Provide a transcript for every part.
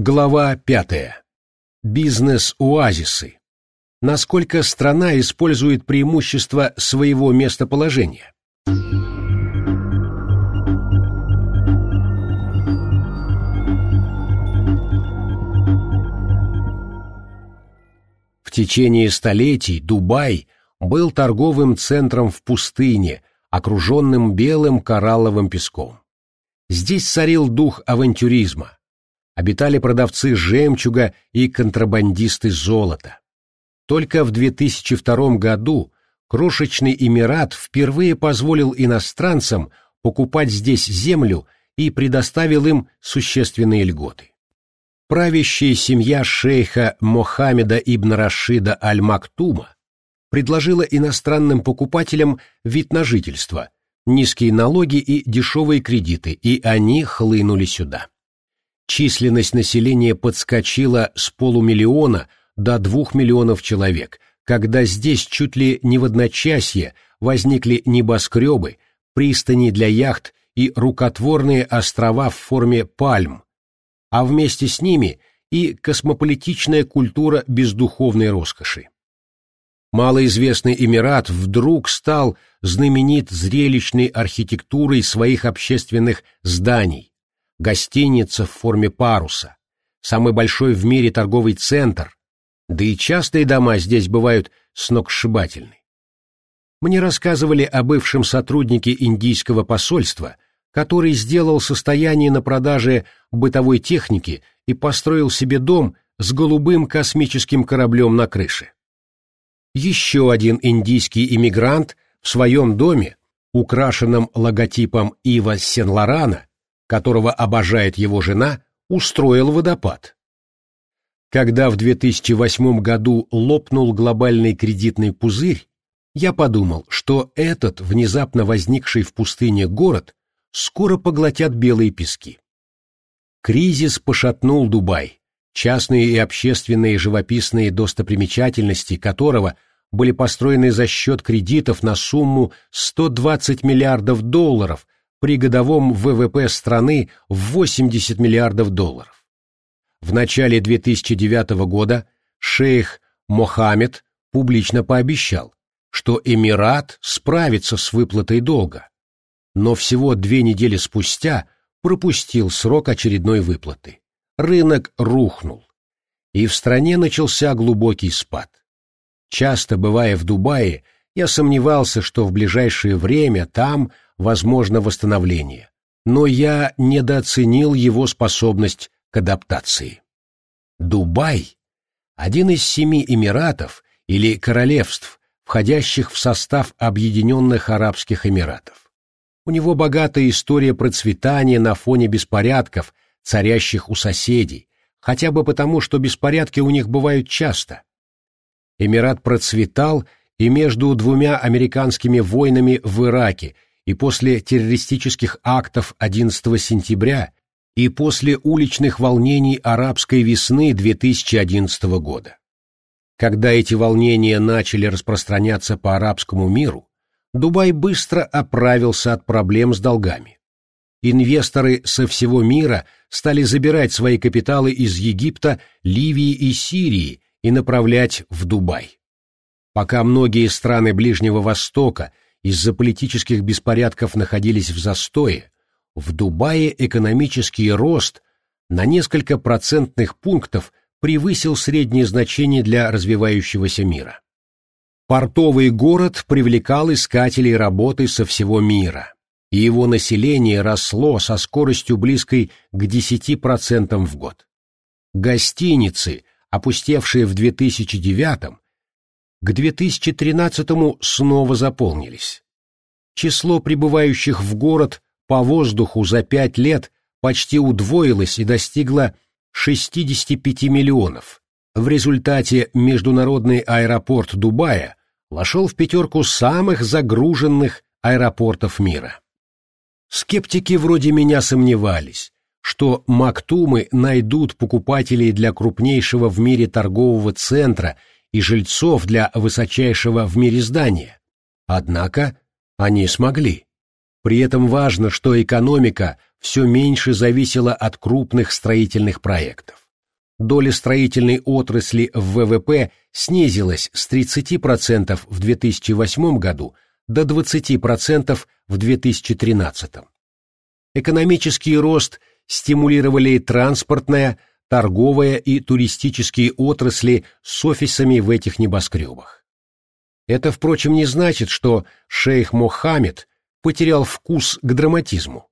Глава пятая. Бизнес-оазисы. Насколько страна использует преимущества своего местоположения? В течение столетий Дубай был торговым центром в пустыне, окруженным белым коралловым песком. Здесь царил дух авантюризма. Обитали продавцы жемчуга и контрабандисты золота. Только в 2002 году крошечный Эмират впервые позволил иностранцам покупать здесь землю и предоставил им существенные льготы. Правящая семья шейха Мохаммеда ибн Рашида Аль-Мактума предложила иностранным покупателям вид на жительство, низкие налоги и дешевые кредиты, и они хлынули сюда. Численность населения подскочила с полумиллиона до двух миллионов человек, когда здесь чуть ли не в одночасье возникли небоскребы, пристани для яхт и рукотворные острова в форме пальм, а вместе с ними и космополитичная культура бездуховной роскоши. Малоизвестный Эмират вдруг стал знаменит зрелищной архитектурой своих общественных зданий, гостиница в форме паруса, самый большой в мире торговый центр, да и частые дома здесь бывают сногсшибательны. Мне рассказывали о бывшем сотруднике индийского посольства, который сделал состояние на продаже бытовой техники и построил себе дом с голубым космическим кораблем на крыше. Еще один индийский иммигрант в своем доме, украшенном логотипом Ива Сен-Лорана, которого обожает его жена, устроил водопад. Когда в 2008 году лопнул глобальный кредитный пузырь, я подумал, что этот внезапно возникший в пустыне город скоро поглотят белые пески. Кризис пошатнул Дубай, частные и общественные живописные достопримечательности которого были построены за счет кредитов на сумму 120 миллиардов долларов при годовом ВВП страны в 80 миллиардов долларов. В начале 2009 года шейх Мохаммед публично пообещал, что Эмират справится с выплатой долга, но всего две недели спустя пропустил срок очередной выплаты. Рынок рухнул, и в стране начался глубокий спад. Часто бывая в Дубае, я сомневался, что в ближайшее время там возможно восстановление, но я недооценил его способность к адаптации. Дубай – один из семи эмиратов или королевств, входящих в состав Объединенных Арабских Эмиратов. У него богатая история процветания на фоне беспорядков, царящих у соседей, хотя бы потому, что беспорядки у них бывают часто. Эмират процветал и между двумя американскими войнами в Ираке, и после террористических актов 11 сентября, и после уличных волнений арабской весны 2011 года. Когда эти волнения начали распространяться по арабскому миру, Дубай быстро оправился от проблем с долгами. Инвесторы со всего мира стали забирать свои капиталы из Египта, Ливии и Сирии и направлять в Дубай. Пока многие страны Ближнего Востока из-за политических беспорядков находились в застое, в Дубае экономический рост на несколько процентных пунктов превысил среднее значение для развивающегося мира. Портовый город привлекал искателей работы со всего мира, и его население росло со скоростью близкой к 10% в год. Гостиницы – опустевшие в 2009 к 2013 снова заполнились. Число прибывающих в город по воздуху за пять лет почти удвоилось и достигло 65 миллионов. В результате международный аэропорт Дубая вошел в пятерку самых загруженных аэропортов мира. Скептики вроде меня сомневались, что Мактумы найдут покупателей для крупнейшего в мире торгового центра и жильцов для высочайшего в мире здания. Однако они смогли. При этом важно, что экономика все меньше зависела от крупных строительных проектов. доля строительной отрасли в ВВП снизилась с 30% в 2008 году до 20% в 2013. Экономический рост стимулировали транспортная, торговая и туристические отрасли с офисами в этих небоскребах. Это, впрочем, не значит, что шейх Мохаммед потерял вкус к драматизму.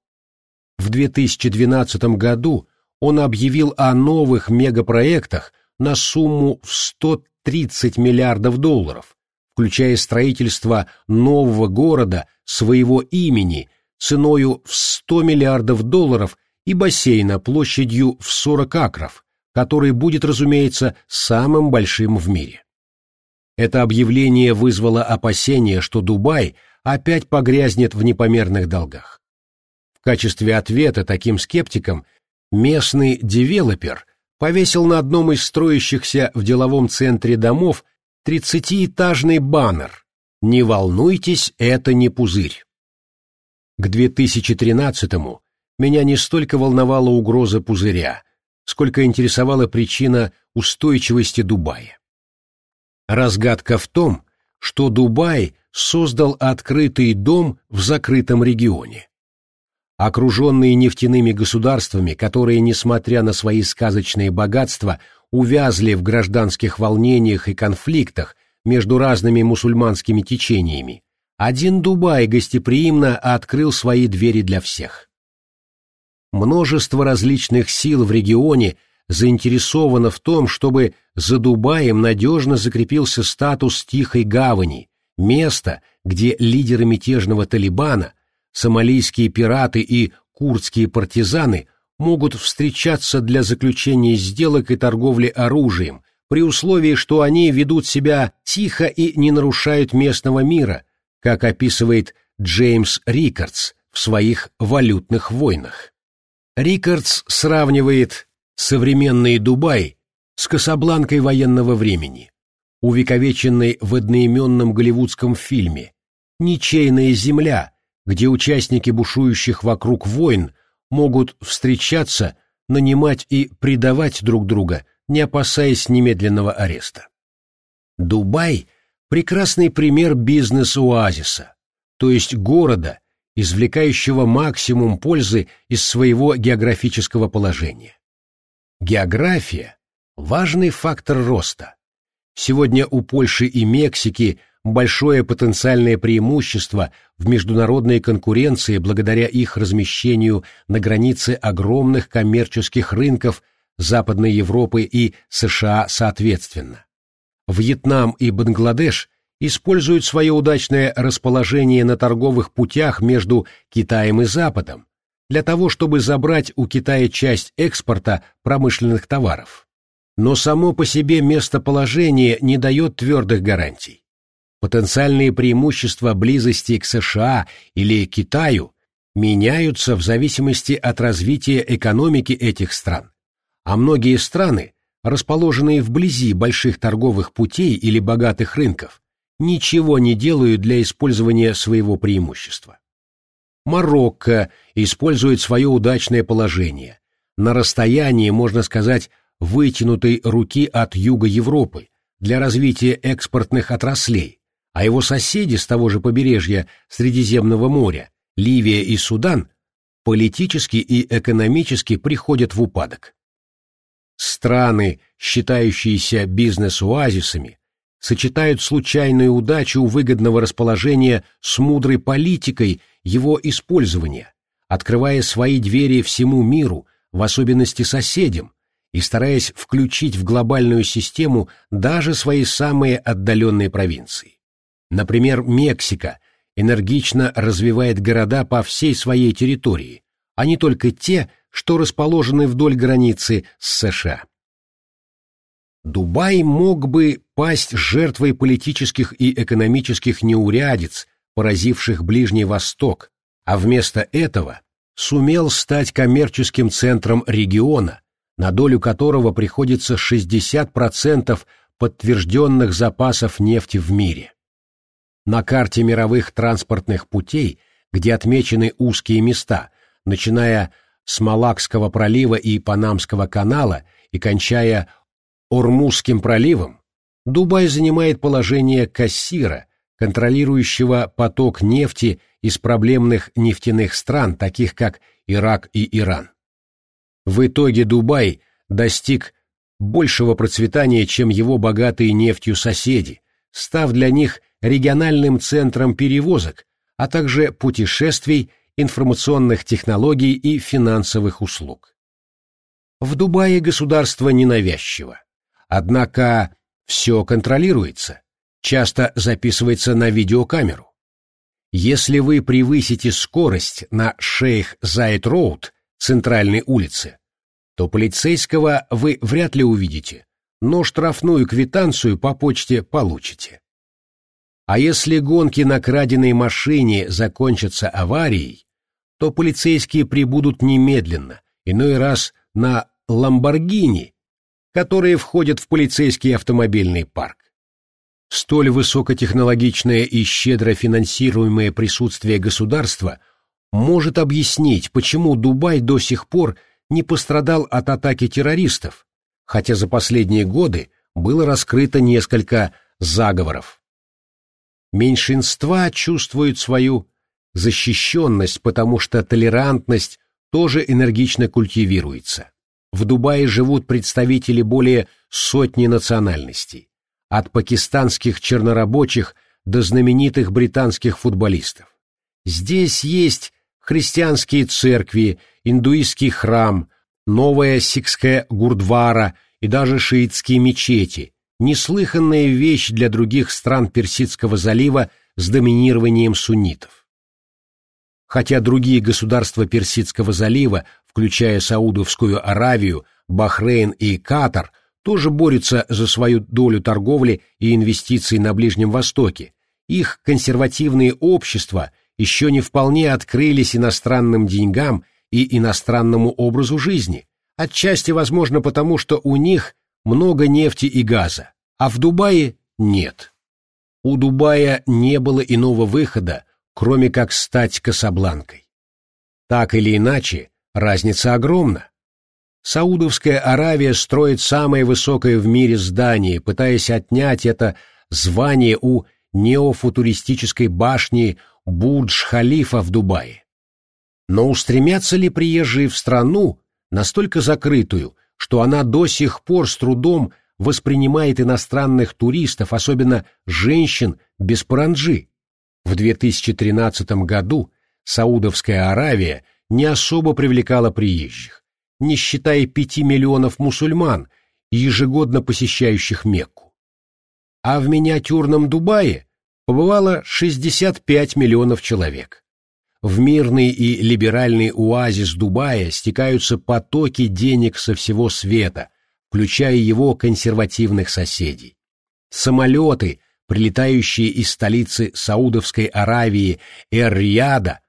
В 2012 году он объявил о новых мегапроектах на сумму в 130 миллиардов долларов, включая строительство нового города своего имени ценою в 100 миллиардов долларов и бассейна площадью в 40 акров, который будет, разумеется, самым большим в мире. Это объявление вызвало опасение, что Дубай опять погрязнет в непомерных долгах. В качестве ответа таким скептикам местный девелопер повесил на одном из строящихся в деловом центре домов 30-этажный баннер «Не волнуйтесь, это не пузырь». К 2013-му меня не столько волновала угроза пузыря, сколько интересовала причина устойчивости Дубая. Разгадка в том, что Дубай создал открытый дом в закрытом регионе. Окруженные нефтяными государствами, которые, несмотря на свои сказочные богатства, увязли в гражданских волнениях и конфликтах между разными мусульманскими течениями, один Дубай гостеприимно открыл свои двери для всех. Множество различных сил в регионе заинтересовано в том, чтобы за Дубаем надежно закрепился статус Тихой Гавани, места, где лидеры мятежного Талибана, сомалийские пираты и курдские партизаны могут встречаться для заключения сделок и торговли оружием, при условии, что они ведут себя тихо и не нарушают местного мира, как описывает Джеймс Рикардс в своих «Валютных войнах». Рикардс сравнивает современный Дубай с Касабланкой военного времени, увековеченной в одноименном голливудском фильме «Ничейная земля», где участники бушующих вокруг войн могут встречаться, нанимать и предавать друг друга, не опасаясь немедленного ареста. Дубай – прекрасный пример бизнес-оазиса, то есть города, извлекающего максимум пользы из своего географического положения. География – важный фактор роста. Сегодня у Польши и Мексики большое потенциальное преимущество в международной конкуренции благодаря их размещению на границе огромных коммерческих рынков Западной Европы и США соответственно. Вьетнам и Бангладеш используют свое удачное расположение на торговых путях между Китаем и Западом для того, чтобы забрать у Китая часть экспорта промышленных товаров. Но само по себе местоположение не дает твердых гарантий. Потенциальные преимущества близости к США или Китаю меняются в зависимости от развития экономики этих стран, а многие страны, расположенные вблизи больших торговых путей или богатых рынков, ничего не делают для использования своего преимущества. Марокко использует свое удачное положение, на расстоянии, можно сказать, вытянутой руки от юга Европы для развития экспортных отраслей, а его соседи с того же побережья Средиземного моря, Ливия и Судан, политически и экономически приходят в упадок. Страны, считающиеся бизнес-оазисами, сочетают случайную удачу выгодного расположения с мудрой политикой его использования, открывая свои двери всему миру, в особенности соседям, и стараясь включить в глобальную систему даже свои самые отдаленные провинции. Например, Мексика энергично развивает города по всей своей территории, а не только те, что расположены вдоль границы с США. Дубай мог бы пасть жертвой политических и экономических неурядиц, поразивших Ближний Восток, а вместо этого сумел стать коммерческим центром региона, на долю которого приходится 60% подтвержденных запасов нефти в мире. На карте мировых транспортных путей, где отмечены узкие места, начиная с Малакского пролива и Панамского канала и кончая Ормузским проливом, Дубай занимает положение кассира, контролирующего поток нефти из проблемных нефтяных стран, таких как Ирак и Иран. В итоге Дубай достиг большего процветания, чем его богатые нефтью соседи, став для них региональным центром перевозок, а также путешествий, информационных технологий и финансовых услуг. В Дубае государство ненавязчиво. Однако все контролируется, часто записывается на видеокамеру. Если вы превысите скорость на Шейх Зайд Роуд, центральной улице, то полицейского вы вряд ли увидите, но штрафную квитанцию по почте получите. А если гонки на краденой машине закончатся аварией, то полицейские прибудут немедленно, иной раз на «Ламборгини», которые входят в полицейский автомобильный парк. Столь высокотехнологичное и щедро финансируемое присутствие государства может объяснить, почему Дубай до сих пор не пострадал от атаки террористов, хотя за последние годы было раскрыто несколько заговоров. Меньшинства чувствуют свою защищенность, потому что толерантность тоже энергично культивируется. В Дубае живут представители более сотни национальностей, от пакистанских чернорабочих до знаменитых британских футболистов. Здесь есть христианские церкви, индуистский храм, новая сикская гурдвара и даже шиитские мечети, неслыханная вещь для других стран Персидского залива с доминированием суннитов. Хотя другие государства Персидского залива, включая Саудовскую Аравию, Бахрейн и Катар, тоже борются за свою долю торговли и инвестиций на Ближнем Востоке, их консервативные общества еще не вполне открылись иностранным деньгам и иностранному образу жизни, отчасти, возможно, потому что у них много нефти и газа, а в Дубае нет. У Дубая не было иного выхода, кроме как стать Касабланкой. Так или иначе, разница огромна. Саудовская Аравия строит самое высокое в мире здание, пытаясь отнять это звание у неофутуристической башни Бурдж-Халифа в Дубае. Но устремятся ли приезжие в страну, настолько закрытую, что она до сих пор с трудом воспринимает иностранных туристов, особенно женщин без паранджи? В 2013 году Саудовская Аравия не особо привлекала приезжих, не считая пяти миллионов мусульман, ежегодно посещающих Мекку. А в миниатюрном Дубае побывало 65 миллионов человек. В мирный и либеральный оазис Дубая стекаются потоки денег со всего света, включая его консервативных соседей. Самолеты, прилетающие из столицы Саудовской Аравии Эр-Рияда,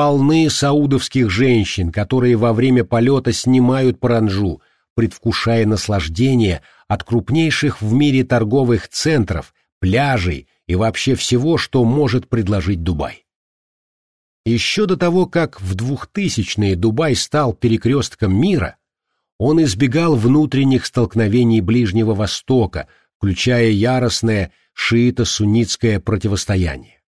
полны саудовских женщин, которые во время полета снимают паранджу, предвкушая наслаждение от крупнейших в мире торговых центров, пляжей и вообще всего, что может предложить Дубай. Еще до того, как в 2000-е Дубай стал перекрестком мира, он избегал внутренних столкновений Ближнего Востока, включая яростное шиито-суннитское противостояние.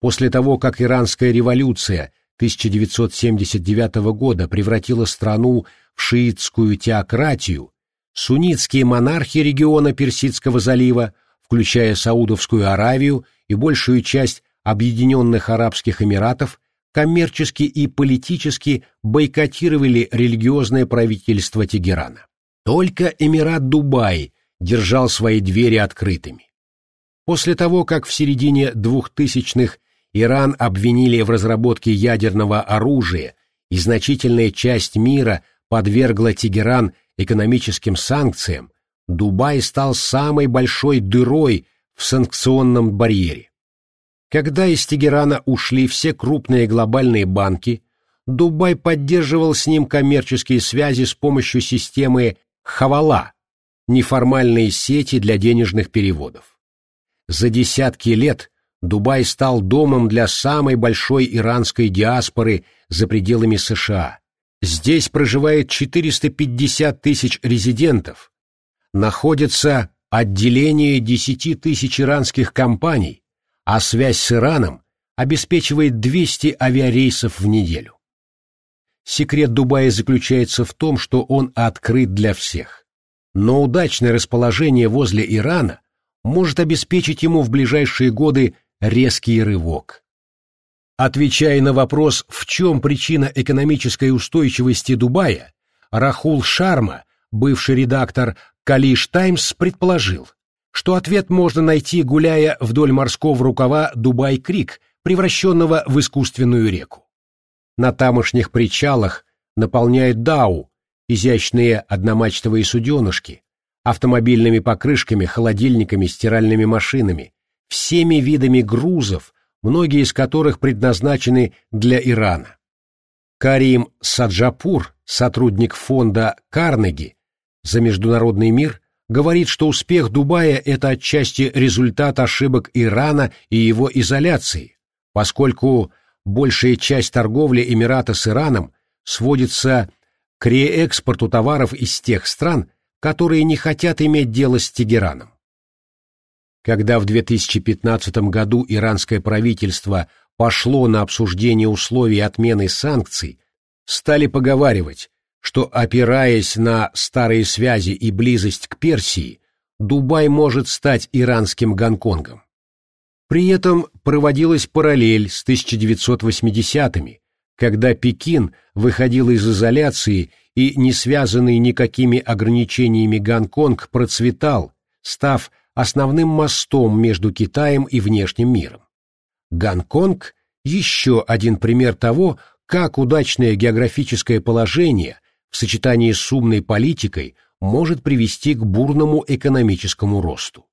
После того, как иранская революция 1979 года превратила страну в шиитскую теократию, суннитские монархи региона Персидского залива, включая Саудовскую Аравию и большую часть Объединенных Арабских Эмиратов коммерчески и политически бойкотировали религиозное правительство Тегерана. Только Эмират Дубай держал свои двери открытыми. После того, как в середине 2000-х Иран обвинили в разработке ядерного оружия и значительная часть мира подвергла Тегеран экономическим санкциям, Дубай стал самой большой дырой в санкционном барьере. Когда из Тегерана ушли все крупные глобальные банки, Дубай поддерживал с ним коммерческие связи с помощью системы Хавала, неформальные сети для денежных переводов. За десятки лет Дубай стал домом для самой большой иранской диаспоры за пределами США, Здесь проживает 450 тысяч резидентов. Находится отделение 10 тысяч иранских компаний, а связь с Ираном обеспечивает 200 авиарейсов в неделю. Секрет Дубая заключается в том, что он открыт для всех. Но удачное расположение возле Ирана может обеспечить ему в ближайшие годы резкий рывок. Отвечая на вопрос, в чем причина экономической устойчивости Дубая, Рахул Шарма, бывший редактор Калиш Таймс, предположил, что ответ можно найти, гуляя вдоль морского рукава Дубай-Крик, превращенного в искусственную реку. На тамошних причалах наполняют дау, изящные одномачтовые суденышки, автомобильными покрышками, холодильниками, стиральными машинами, всеми видами грузов, многие из которых предназначены для Ирана. Карим Саджапур, сотрудник фонда Карнеги за международный мир, говорит, что успех Дубая – это отчасти результат ошибок Ирана и его изоляции, поскольку большая часть торговли Эмирата с Ираном сводится к реэкспорту товаров из тех стран, которые не хотят иметь дело с Тегераном. Когда в 2015 году иранское правительство пошло на обсуждение условий отмены санкций, стали поговаривать, что, опираясь на старые связи и близость к Персии, Дубай может стать иранским Гонконгом. При этом проводилась параллель с 1980-ми, когда Пекин выходил из изоляции и, не связанный никакими ограничениями Гонконг, процветал, став основным мостом между Китаем и внешним миром. Гонконг – еще один пример того, как удачное географическое положение в сочетании с умной политикой может привести к бурному экономическому росту.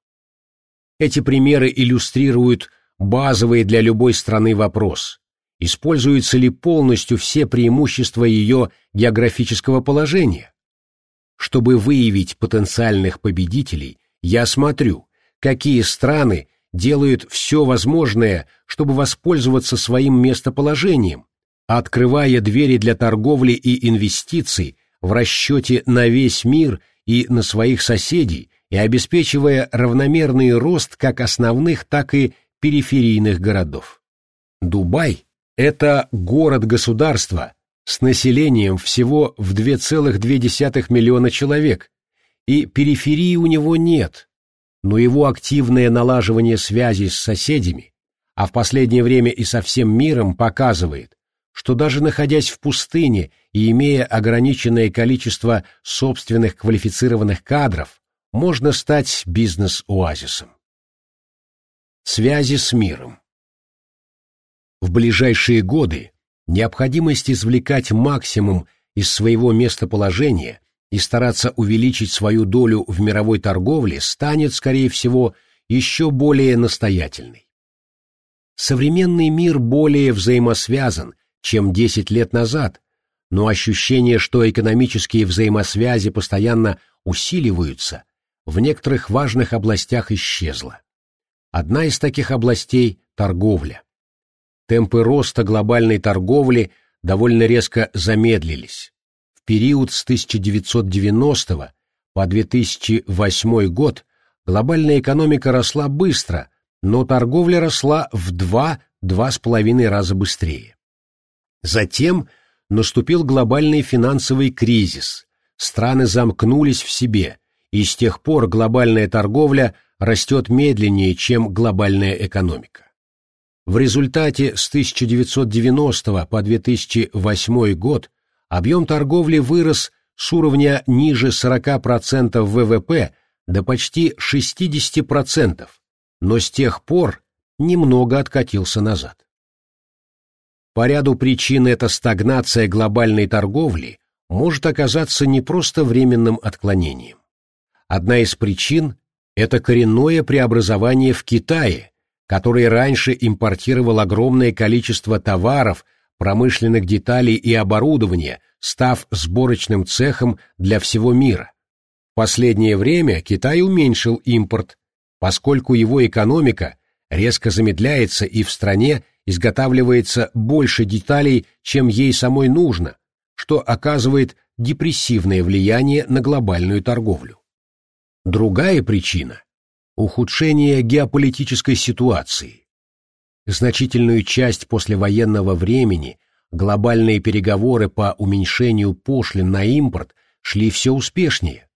Эти примеры иллюстрируют базовый для любой страны вопрос – используются ли полностью все преимущества ее географического положения? Чтобы выявить потенциальных победителей, я смотрю, какие страны делают все возможное, чтобы воспользоваться своим местоположением, открывая двери для торговли и инвестиций в расчете на весь мир и на своих соседей и обеспечивая равномерный рост как основных, так и периферийных городов. Дубай – это город-государство с населением всего в 2,2 миллиона человек, и периферии у него нет, но его активное налаживание связей с соседями, а в последнее время и со всем миром показывает, что даже находясь в пустыне и имея ограниченное количество собственных квалифицированных кадров, можно стать бизнес-оазисом. Связи с миром В ближайшие годы необходимость извлекать максимум из своего местоположения и стараться увеличить свою долю в мировой торговле станет, скорее всего, еще более настоятельной. Современный мир более взаимосвязан, чем 10 лет назад, но ощущение, что экономические взаимосвязи постоянно усиливаются, в некоторых важных областях исчезло. Одна из таких областей – торговля. Темпы роста глобальной торговли довольно резко замедлились период с 1990 по 2008 год глобальная экономика росла быстро, но торговля росла в 2-2,5 раза быстрее. Затем наступил глобальный финансовый кризис, страны замкнулись в себе, и с тех пор глобальная торговля растет медленнее, чем глобальная экономика. В результате с 1990 по 2008 год объем торговли вырос с уровня ниже 40% ВВП до почти 60%, но с тех пор немного откатился назад. По ряду причин эта стагнация глобальной торговли может оказаться не просто временным отклонением. Одна из причин – это коренное преобразование в Китае, который раньше импортировал огромное количество товаров промышленных деталей и оборудования, став сборочным цехом для всего мира. В последнее время Китай уменьшил импорт, поскольку его экономика резко замедляется и в стране изготавливается больше деталей, чем ей самой нужно, что оказывает депрессивное влияние на глобальную торговлю. Другая причина – ухудшение геополитической ситуации. Значительную часть послевоенного времени глобальные переговоры по уменьшению пошлин на импорт шли все успешнее.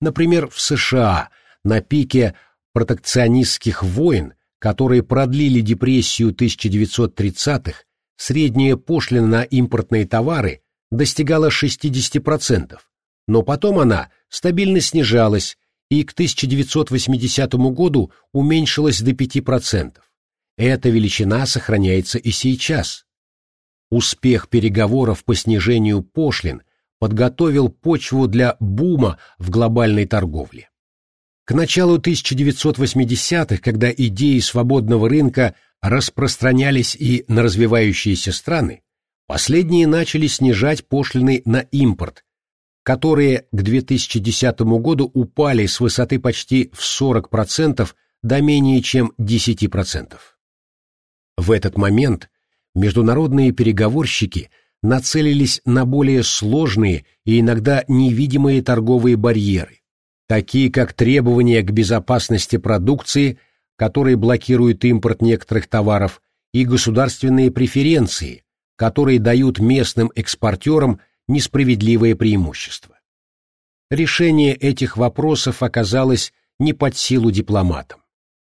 Например, в США на пике протекционистских войн, которые продлили депрессию 1930-х, средняя пошлина на импортные товары достигала 60%, но потом она стабильно снижалась и к 1980 году уменьшилась до 5%. Эта величина сохраняется и сейчас. Успех переговоров по снижению пошлин подготовил почву для бума в глобальной торговле. К началу 1980-х, когда идеи свободного рынка распространялись и на развивающиеся страны, последние начали снижать пошлины на импорт, которые к 2010 году упали с высоты почти в 40% до менее чем 10%. В этот момент международные переговорщики нацелились на более сложные и иногда невидимые торговые барьеры, такие как требования к безопасности продукции, которые блокируют импорт некоторых товаров, и государственные преференции, которые дают местным экспортерам несправедливое преимущество. Решение этих вопросов оказалось не под силу дипломатам.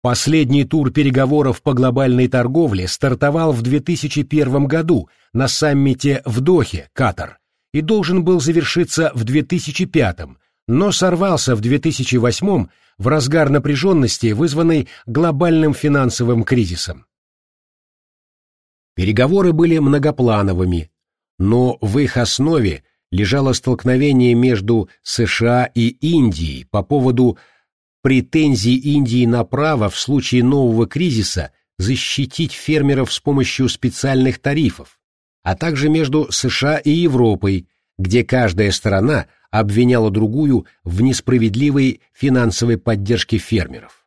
Последний тур переговоров по глобальной торговле стартовал в 2001 году на саммите в Дохе, Катар, и должен был завершиться в 2005, но сорвался в 2008 в разгар напряженности, вызванной глобальным финансовым кризисом. Переговоры были многоплановыми, но в их основе лежало столкновение между США и Индией по поводу претензий Индии на право в случае нового кризиса защитить фермеров с помощью специальных тарифов, а также между США и Европой, где каждая сторона обвиняла другую в несправедливой финансовой поддержке фермеров.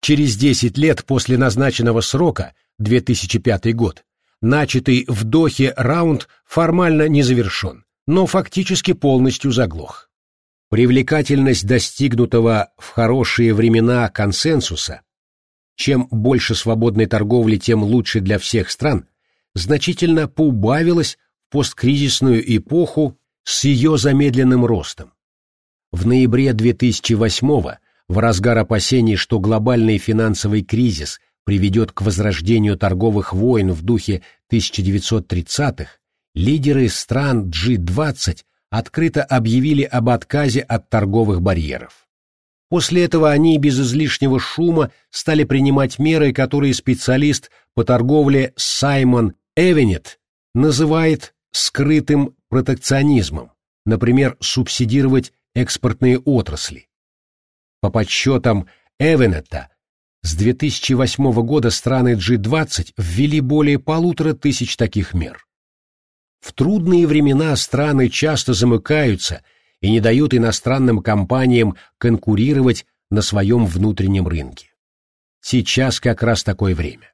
Через 10 лет после назначенного срока 2005 год, начатый в Дохе раунд формально не завершен, но фактически полностью заглох. Привлекательность достигнутого в хорошие времена консенсуса чем больше свободной торговли, тем лучше для всех стран, значительно поубавилась в посткризисную эпоху с ее замедленным ростом. В ноябре 2008 в разгар опасений, что глобальный финансовый кризис приведет к возрождению торговых войн в духе 1930-х, лидеры стран G20 открыто объявили об отказе от торговых барьеров. После этого они без излишнего шума стали принимать меры, которые специалист по торговле Саймон Эвенет называет скрытым протекционизмом, например, субсидировать экспортные отрасли. По подсчетам Эвенета, с 2008 года страны G20 ввели более полутора тысяч таких мер. В трудные времена страны часто замыкаются и не дают иностранным компаниям конкурировать на своем внутреннем рынке. Сейчас как раз такое время.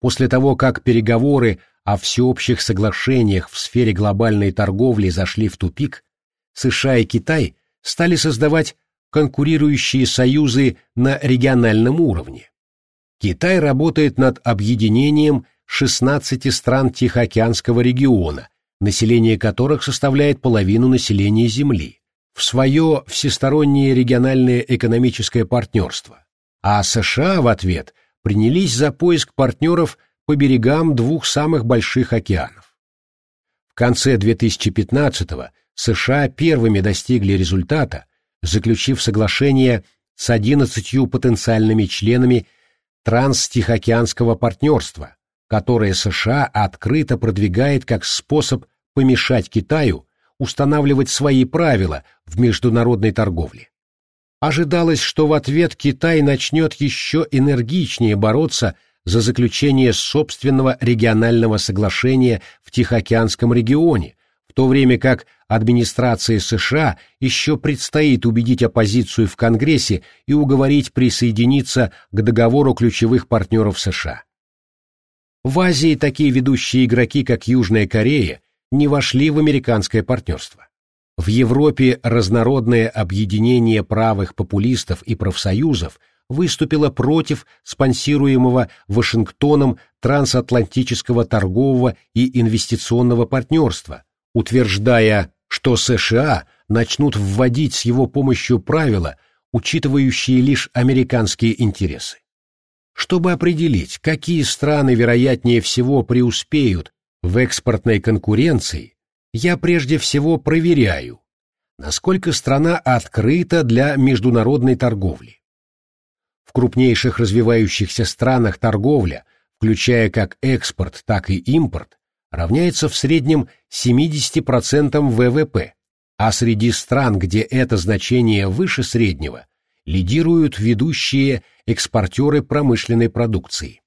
После того, как переговоры о всеобщих соглашениях в сфере глобальной торговли зашли в тупик, США и Китай стали создавать конкурирующие союзы на региональном уровне. Китай работает над объединением 16 стран Тихоокеанского региона, население которых составляет половину населения Земли, в свое всестороннее региональное экономическое партнерство, а США в ответ принялись за поиск партнеров по берегам двух самых больших океанов. В конце 2015-го США первыми достигли результата, заключив соглашение с 11 потенциальными членами Транстихоокеанского партнерства, которое США открыто продвигает как способ помешать Китаю устанавливать свои правила в международной торговле. Ожидалось, что в ответ Китай начнет еще энергичнее бороться за заключение собственного регионального соглашения в Тихоокеанском регионе, в то время как администрации США еще предстоит убедить оппозицию в Конгрессе и уговорить присоединиться к договору ключевых партнеров США. В Азии такие ведущие игроки, как Южная Корея, не вошли в американское партнерство. В Европе разнородное объединение правых популистов и профсоюзов выступило против спонсируемого Вашингтоном трансатлантического торгового и инвестиционного партнерства, утверждая, что США начнут вводить с его помощью правила, учитывающие лишь американские интересы. Чтобы определить, какие страны вероятнее всего преуспеют в экспортной конкуренции, я прежде всего проверяю, насколько страна открыта для международной торговли. В крупнейших развивающихся странах торговля, включая как экспорт, так и импорт, равняется в среднем 70% ВВП, а среди стран, где это значение выше среднего, лидируют ведущие экспортеры промышленной продукции.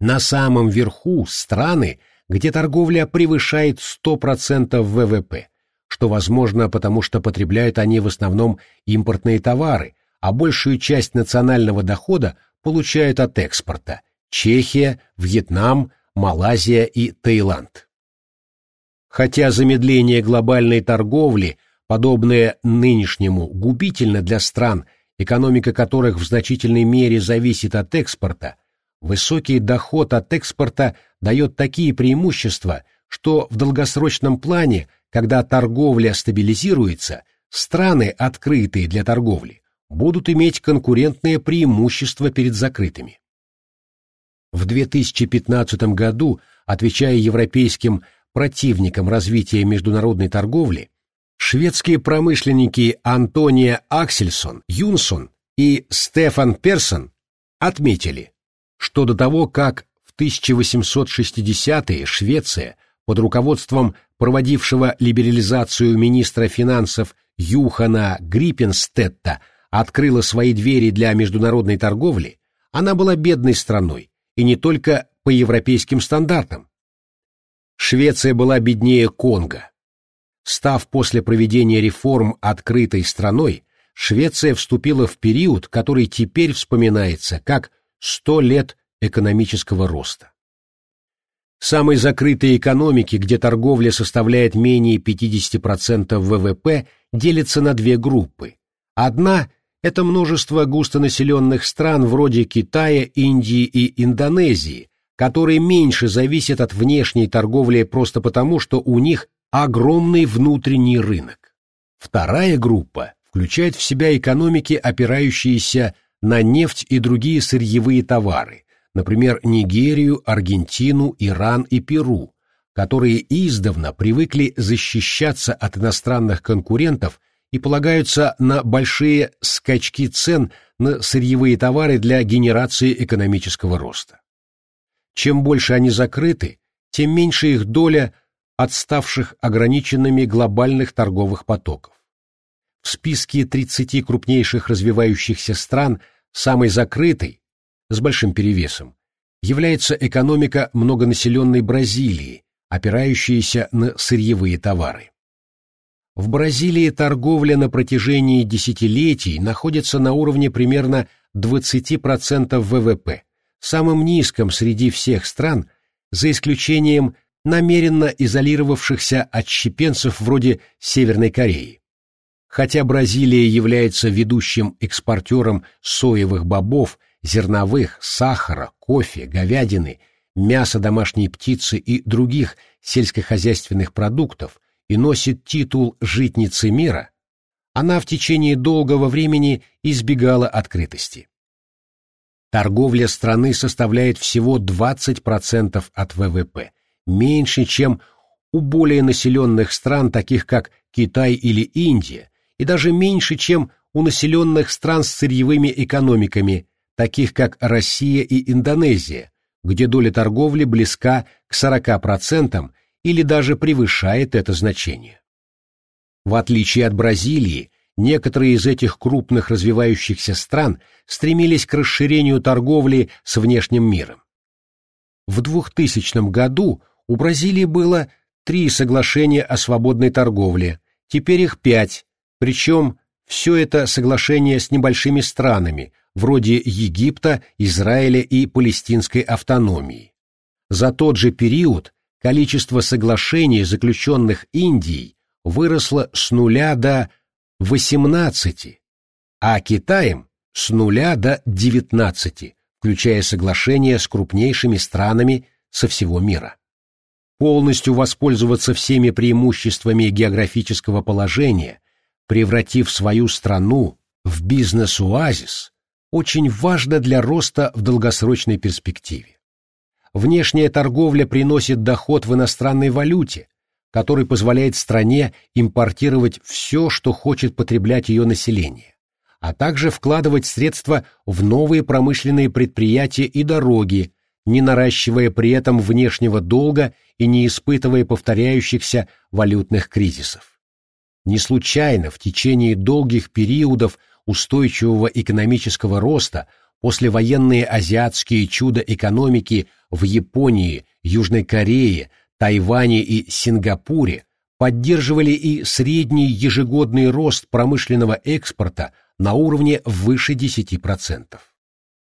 На самом верху страны, где торговля превышает 100% ВВП, что возможно потому, что потребляют они в основном импортные товары, а большую часть национального дохода получают от экспорта – Чехия, Вьетнам, Малайзия и Таиланд. Хотя замедление глобальной торговли, подобное нынешнему, губительно для стран, экономика которых в значительной мере зависит от экспорта, высокий доход от экспорта дает такие преимущества, что в долгосрочном плане, когда торговля стабилизируется, страны, открытые для торговли, будут иметь конкурентные преимущества перед закрытыми. В 2015 году, отвечая европейским противникам развития международной торговли, шведские промышленники Антония Аксельсон, Юнсон и Стефан Персон отметили, что до того, как в 1860-е Швеция под руководством проводившего либерализацию министра финансов Юхана Гриппенстетта открыла свои двери для международной торговли, она была бедной страной, и не только по европейским стандартам. Швеция была беднее Конго. Став после проведения реформ открытой страной, Швеция вступила в период, который теперь вспоминается как «сто лет экономического роста». Самой закрытой экономики, где торговля составляет менее 50% ВВП, делится на две группы. Одна это множество густонаселенных стран вроде Китая, Индии и Индонезии, которые меньше зависят от внешней торговли просто потому, что у них огромный внутренний рынок. Вторая группа включает в себя экономики, опирающиеся на нефть и другие сырьевые товары, например, Нигерию, Аргентину, Иран и Перу, которые издавна привыкли защищаться от иностранных конкурентов и полагаются на большие скачки цен на сырьевые товары для генерации экономического роста. Чем больше они закрыты, тем меньше их доля отставших ограниченными глобальных торговых потоков. В списке 30 крупнейших развивающихся стран самой закрытой, с большим перевесом, является экономика многонаселенной Бразилии, опирающаяся на сырьевые товары. В Бразилии торговля на протяжении десятилетий находится на уровне примерно 20% ВВП, самым низком среди всех стран, за исключением намеренно изолировавшихся отщепенцев вроде Северной Кореи. Хотя Бразилия является ведущим экспортером соевых бобов, зерновых, сахара, кофе, говядины, мяса домашней птицы и других сельскохозяйственных продуктов – и носит титул «житницы мира», она в течение долгого времени избегала открытости. Торговля страны составляет всего 20% от ВВП, меньше, чем у более населенных стран, таких как Китай или Индия, и даже меньше, чем у населенных стран с сырьевыми экономиками, таких как Россия и Индонезия, где доля торговли близка к 40% или даже превышает это значение. В отличие от Бразилии, некоторые из этих крупных развивающихся стран стремились к расширению торговли с внешним миром. В 2000 году у Бразилии было три соглашения о свободной торговле, теперь их пять, причем все это соглашения с небольшими странами, вроде Египта, Израиля и палестинской автономии. За тот же период количество соглашений, заключенных Индией, выросло с нуля до 18, а Китаем с нуля до 19, включая соглашения с крупнейшими странами со всего мира. Полностью воспользоваться всеми преимуществами географического положения, превратив свою страну в бизнес-оазис, очень важно для роста в долгосрочной перспективе. Внешняя торговля приносит доход в иностранной валюте, который позволяет стране импортировать все, что хочет потреблять ее население, а также вкладывать средства в новые промышленные предприятия и дороги, не наращивая при этом внешнего долга и не испытывая повторяющихся валютных кризисов. Не случайно в течение долгих периодов устойчивого экономического роста послевоенные азиатские чудо экономики в Японии, Южной Корее, Тайване и Сингапуре поддерживали и средний ежегодный рост промышленного экспорта на уровне выше 10%.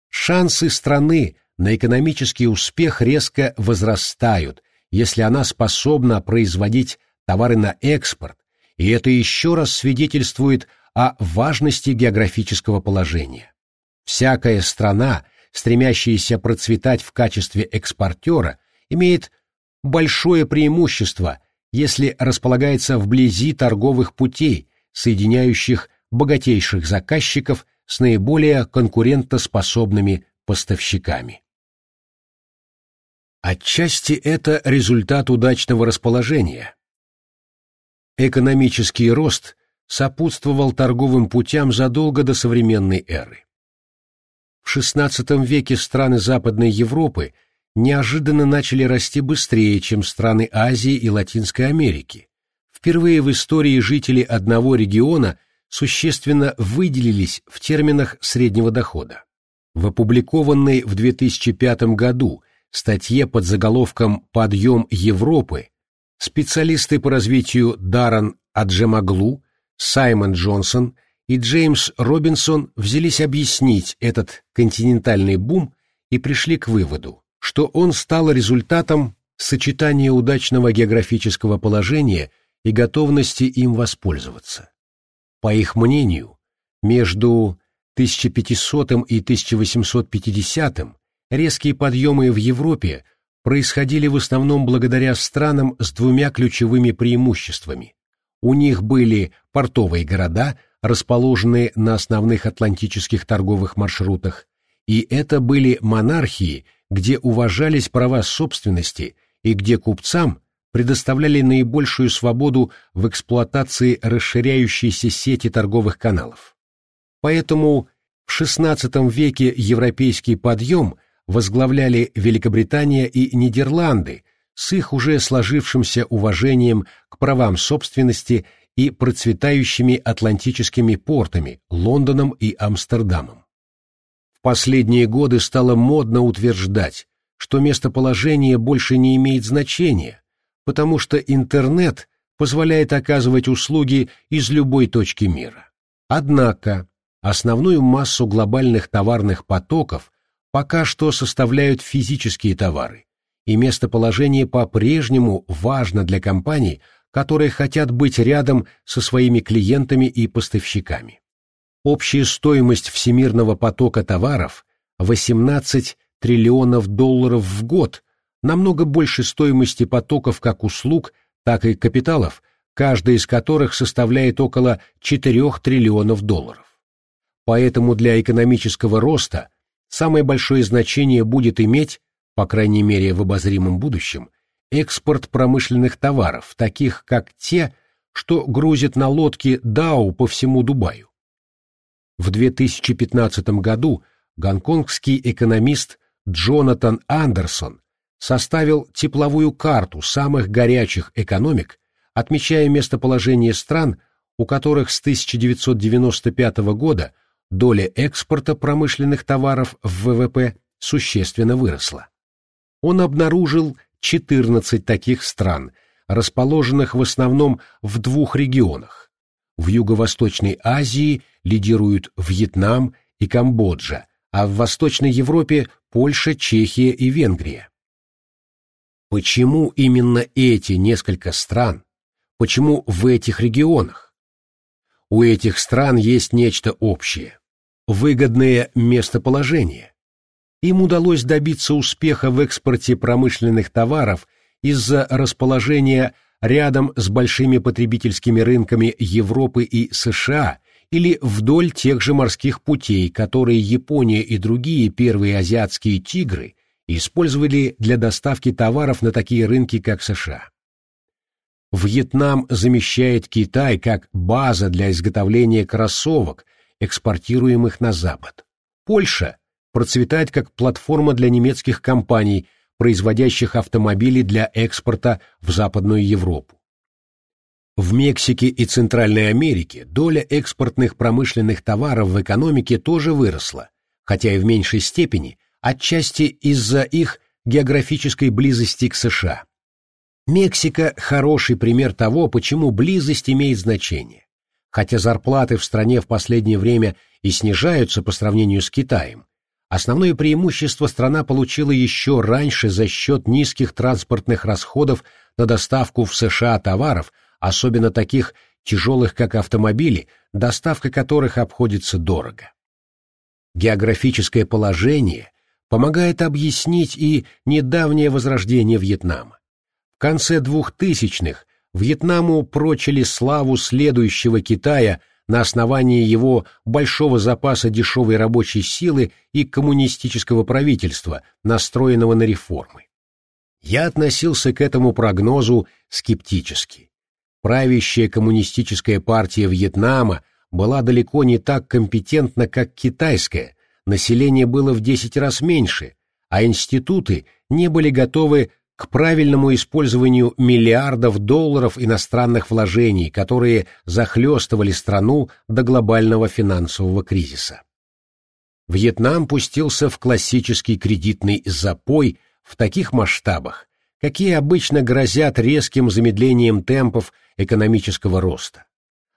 Шансы страны на экономический успех резко возрастают, если она способна производить товары на экспорт, и это еще раз свидетельствует о важности географического положения. Всякая страна, стремящаяся процветать в качестве экспортера, имеет большое преимущество, если располагается вблизи торговых путей, соединяющих богатейших заказчиков с наиболее конкурентоспособными поставщиками. Отчасти это результат удачного расположения. Экономический рост сопутствовал торговым путям задолго до современной эры. В XVI веке страны Западной Европы – неожиданно начали расти быстрее, чем страны Азии и Латинской Америки. Впервые в истории жители одного региона существенно выделились в терминах среднего дохода. В опубликованной в 2005 году статье под заголовком «Подъем Европы» специалисты по развитию Даррен Аджемаглу, Саймон Джонсон и Джеймс Робинсон взялись объяснить этот континентальный бум и пришли к выводу, что он стал результатом сочетания удачного географического положения и готовности им воспользоваться. По их мнению, между 1500 и 1850 резкие подъемы в Европе происходили в основном благодаря странам с двумя ключевыми преимуществами. У них были портовые города, расположенные на основных атлантических торговых маршрутах, и это были монархии, где уважались права собственности и где купцам предоставляли наибольшую свободу в эксплуатации расширяющейся сети торговых каналов. Поэтому в XVI веке европейский подъем возглавляли Великобритания и Нидерланды с их уже сложившимся уважением к правам собственности и процветающими атлантическими портами Лондоном и Амстердамом последние годы стало модно утверждать, что местоположение больше не имеет значения, потому что интернет позволяет оказывать услуги из любой точки мира. Однако основную массу глобальных товарных потоков пока что составляют физические товары, и местоположение по-прежнему важно для компаний, которые хотят быть рядом со своими клиентами и поставщиками. Общая стоимость всемирного потока товаров – 18 триллионов долларов в год, намного больше стоимости потоков как услуг, так и капиталов, каждая из которых составляет около 4 триллионов долларов. Поэтому для экономического роста самое большое значение будет иметь, по крайней мере в обозримом будущем, экспорт промышленных товаров, таких как те, что грузят на лодки Дау по всему Дубаю. В 2015 году гонконгский экономист Джонатан Андерсон составил тепловую карту самых горячих экономик, отмечая местоположение стран, у которых с 1995 года доля экспорта промышленных товаров в ВВП существенно выросла. Он обнаружил 14 таких стран, расположенных в основном в двух регионах в Юго-Восточной Азии лидируют Вьетнам и Камбоджа, а в Восточной Европе Польша, Чехия и Венгрия. Почему именно эти несколько стран? Почему в этих регионах? У этих стран есть нечто общее – выгодное местоположение. Им удалось добиться успеха в экспорте промышленных товаров из-за расположения рядом с большими потребительскими рынками Европы и США или вдоль тех же морских путей, которые Япония и другие первые азиатские тигры использовали для доставки товаров на такие рынки, как США. Вьетнам замещает Китай как база для изготовления кроссовок, экспортируемых на Запад. Польша процветает как платформа для немецких компаний, производящих автомобили для экспорта в Западную Европу. В Мексике и Центральной Америке доля экспортных промышленных товаров в экономике тоже выросла, хотя и в меньшей степени, отчасти из-за их географической близости к США. Мексика – хороший пример того, почему близость имеет значение. Хотя зарплаты в стране в последнее время и снижаются по сравнению с Китаем, Основное преимущество страна получила еще раньше за счет низких транспортных расходов на доставку в США товаров, особенно таких тяжелых, как автомобили, доставка которых обходится дорого. Географическое положение помогает объяснить и недавнее возрождение Вьетнама. В конце 2000-х Вьетнаму прочили славу следующего Китая – на основании его большого запаса дешевой рабочей силы и коммунистического правительства, настроенного на реформы. Я относился к этому прогнозу скептически. Правящая коммунистическая партия Вьетнама была далеко не так компетентна, как китайская, население было в 10 раз меньше, а институты не были готовы к правильному использованию миллиардов долларов иностранных вложений, которые захлестывали страну до глобального финансового кризиса. Вьетнам пустился в классический кредитный запой в таких масштабах, какие обычно грозят резким замедлением темпов экономического роста.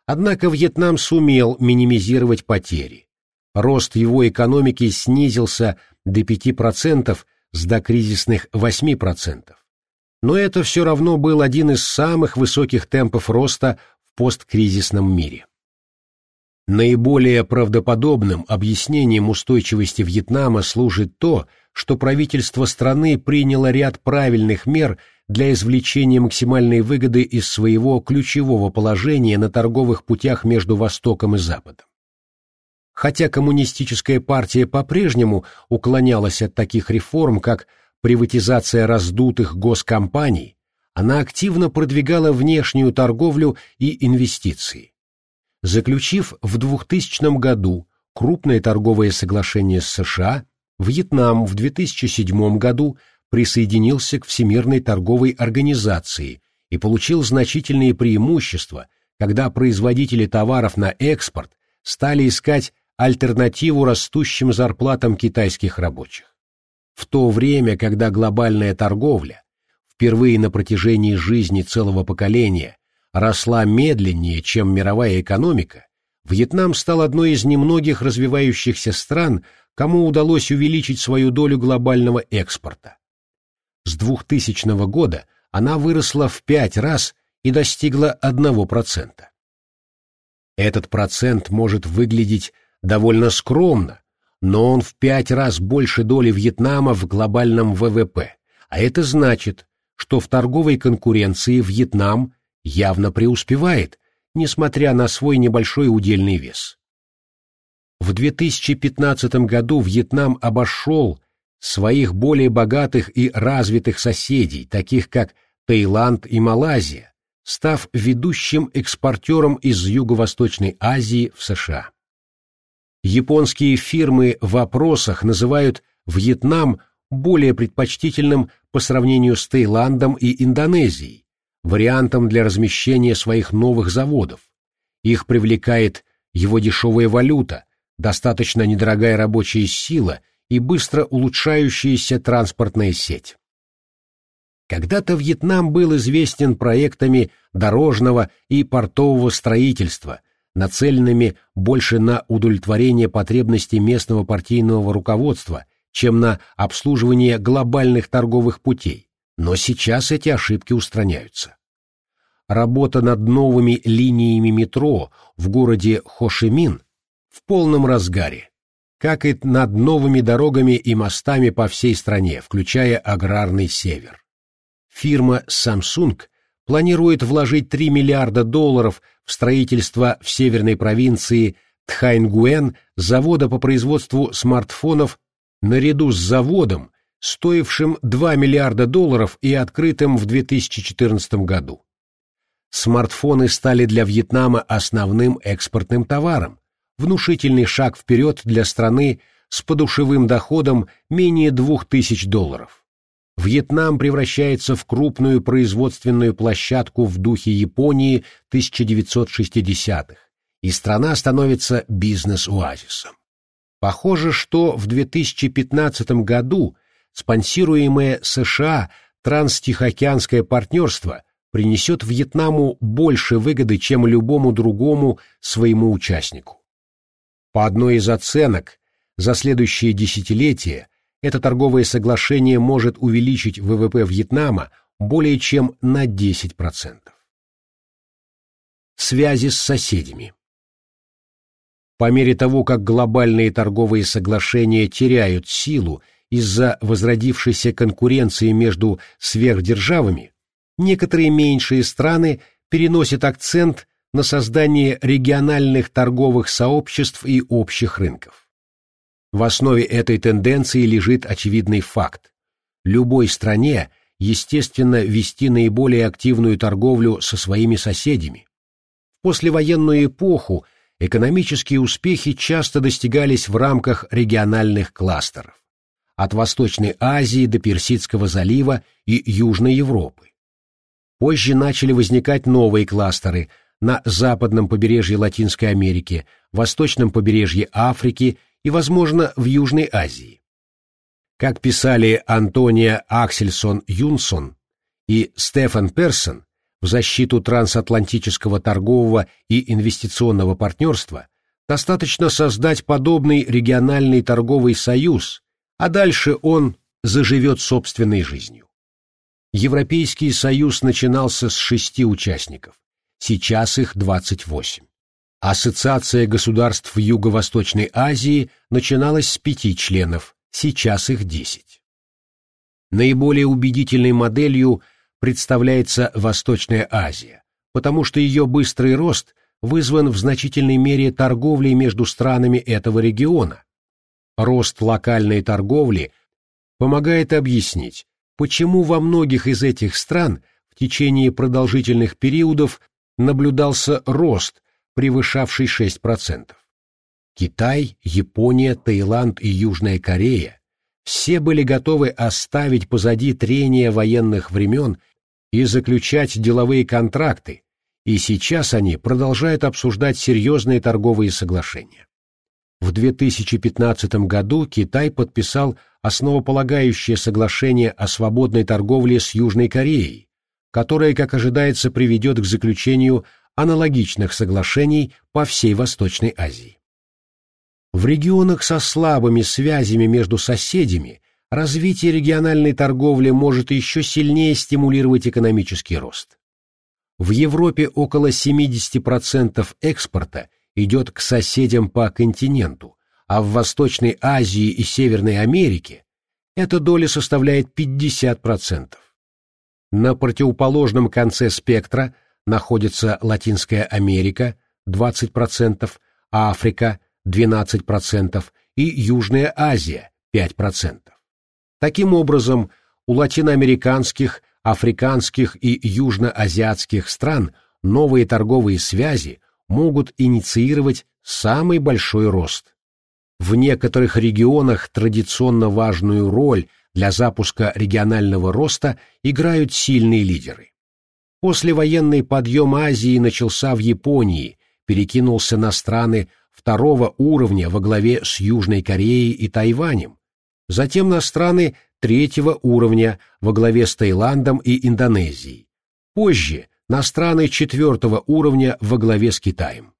Однако Вьетнам сумел минимизировать потери. Рост его экономики снизился до 5% с докризисных 8%. Но это все равно был один из самых высоких темпов роста в посткризисном мире. Наиболее правдоподобным объяснением устойчивости Вьетнама служит то, что правительство страны приняло ряд правильных мер для извлечения максимальной выгоды из своего ключевого положения на торговых путях между Востоком и Западом. Хотя коммунистическая партия по-прежнему уклонялась от таких реформ, как приватизация раздутых госкомпаний, она активно продвигала внешнюю торговлю и инвестиции. Заключив в 2000 году крупное торговое соглашение с США, Вьетнам в 2007 году присоединился к Всемирной торговой организации и получил значительные преимущества, когда производители товаров на экспорт стали искать альтернативу растущим зарплатам китайских рабочих. В то время, когда глобальная торговля, впервые на протяжении жизни целого поколения, росла медленнее, чем мировая экономика, Вьетнам стал одной из немногих развивающихся стран, кому удалось увеличить свою долю глобального экспорта. С 2000 года она выросла в пять раз и достигла 1%. Этот процент может выглядеть довольно скромно, но он в пять раз больше доли Вьетнама в глобальном ВВП, а это значит, что в торговой конкуренции Вьетнам явно преуспевает, несмотря на свой небольшой удельный вес. В 2015 году Вьетнам обошел своих более богатых и развитых соседей, таких как Таиланд и Малайзия, став ведущим экспортером из Юго-Восточной Азии в США. Японские фирмы в опросах называют Вьетнам более предпочтительным по сравнению с Таиландом и Индонезией, вариантом для размещения своих новых заводов. Их привлекает его дешевая валюта, достаточно недорогая рабочая сила и быстро улучшающаяся транспортная сеть. Когда-то Вьетнам был известен проектами дорожного и портового строительства, нацеленными больше на удовлетворение потребностей местного партийного руководства, чем на обслуживание глобальных торговых путей, но сейчас эти ошибки устраняются. Работа над новыми линиями метро в городе Хошимин в полном разгаре, как и над новыми дорогами и мостами по всей стране, включая аграрный север. Фирма Samsung планирует вложить 3 миллиарда долларов в строительство в северной провинции Тхайнгуэн завода по производству смартфонов наряду с заводом, стоившим 2 миллиарда долларов и открытым в 2014 году. Смартфоны стали для Вьетнама основным экспортным товаром, внушительный шаг вперед для страны с подушевым доходом менее 2000 долларов. Вьетнам превращается в крупную производственную площадку в духе Японии 1960-х, и страна становится бизнес-оазисом. Похоже, что в 2015 году спонсируемое США транстихоокеанское партнерство принесет Вьетнаму больше выгоды, чем любому другому своему участнику. По одной из оценок, за следующие десятилетия это торговое соглашение может увеличить ВВП Вьетнама более чем на 10%. Связи с соседями По мере того, как глобальные торговые соглашения теряют силу из-за возродившейся конкуренции между сверхдержавами, некоторые меньшие страны переносят акцент на создание региональных торговых сообществ и общих рынков. В основе этой тенденции лежит очевидный факт. Любой стране, естественно, вести наиболее активную торговлю со своими соседями. В послевоенную эпоху экономические успехи часто достигались в рамках региональных кластеров. От Восточной Азии до Персидского залива и Южной Европы. Позже начали возникать новые кластеры на западном побережье Латинской Америки, восточном побережье Африки и, возможно, в Южной Азии. Как писали Антония Аксельсон Юнсон и Стефан Персон в защиту трансатлантического торгового и инвестиционного партнерства, достаточно создать подобный региональный торговый союз, а дальше он заживет собственной жизнью. Европейский союз начинался с шести участников, сейчас их 28. Ассоциация государств Юго-Восточной Азии начиналась с пяти членов, сейчас их 10. Наиболее убедительной моделью представляется Восточная Азия, потому что ее быстрый рост вызван в значительной мере торговлей между странами этого региона. Рост локальной торговли помогает объяснить, почему во многих из этих стран в течение продолжительных периодов наблюдался рост, превышавший 6%. Китай, Япония, Таиланд и Южная Корея все были готовы оставить позади трения военных времен и заключать деловые контракты, и сейчас они продолжают обсуждать серьезные торговые соглашения. В 2015 году Китай подписал основополагающее соглашение о свободной торговле с Южной Кореей, которое, как ожидается, приведет к заключению аналогичных соглашений по всей Восточной Азии. В регионах со слабыми связями между соседями развитие региональной торговли может еще сильнее стимулировать экономический рост. В Европе около 70% экспорта идет к соседям по континенту, а в Восточной Азии и Северной Америке эта доля составляет 50%. На противоположном конце спектра находится Латинская Америка 20%, Африка 12% и Южная Азия 5%. Таким образом, у латиноамериканских, африканских и южноазиатских стран новые торговые связи могут инициировать самый большой рост. В некоторых регионах традиционно важную роль для запуска регионального роста играют сильные лидеры. Послевоенный подъем Азии начался в Японии, перекинулся на страны второго уровня во главе с Южной Кореей и Тайванем, затем на страны третьего уровня во главе с Таиландом и Индонезией, позже на страны четвертого уровня во главе с Китаем.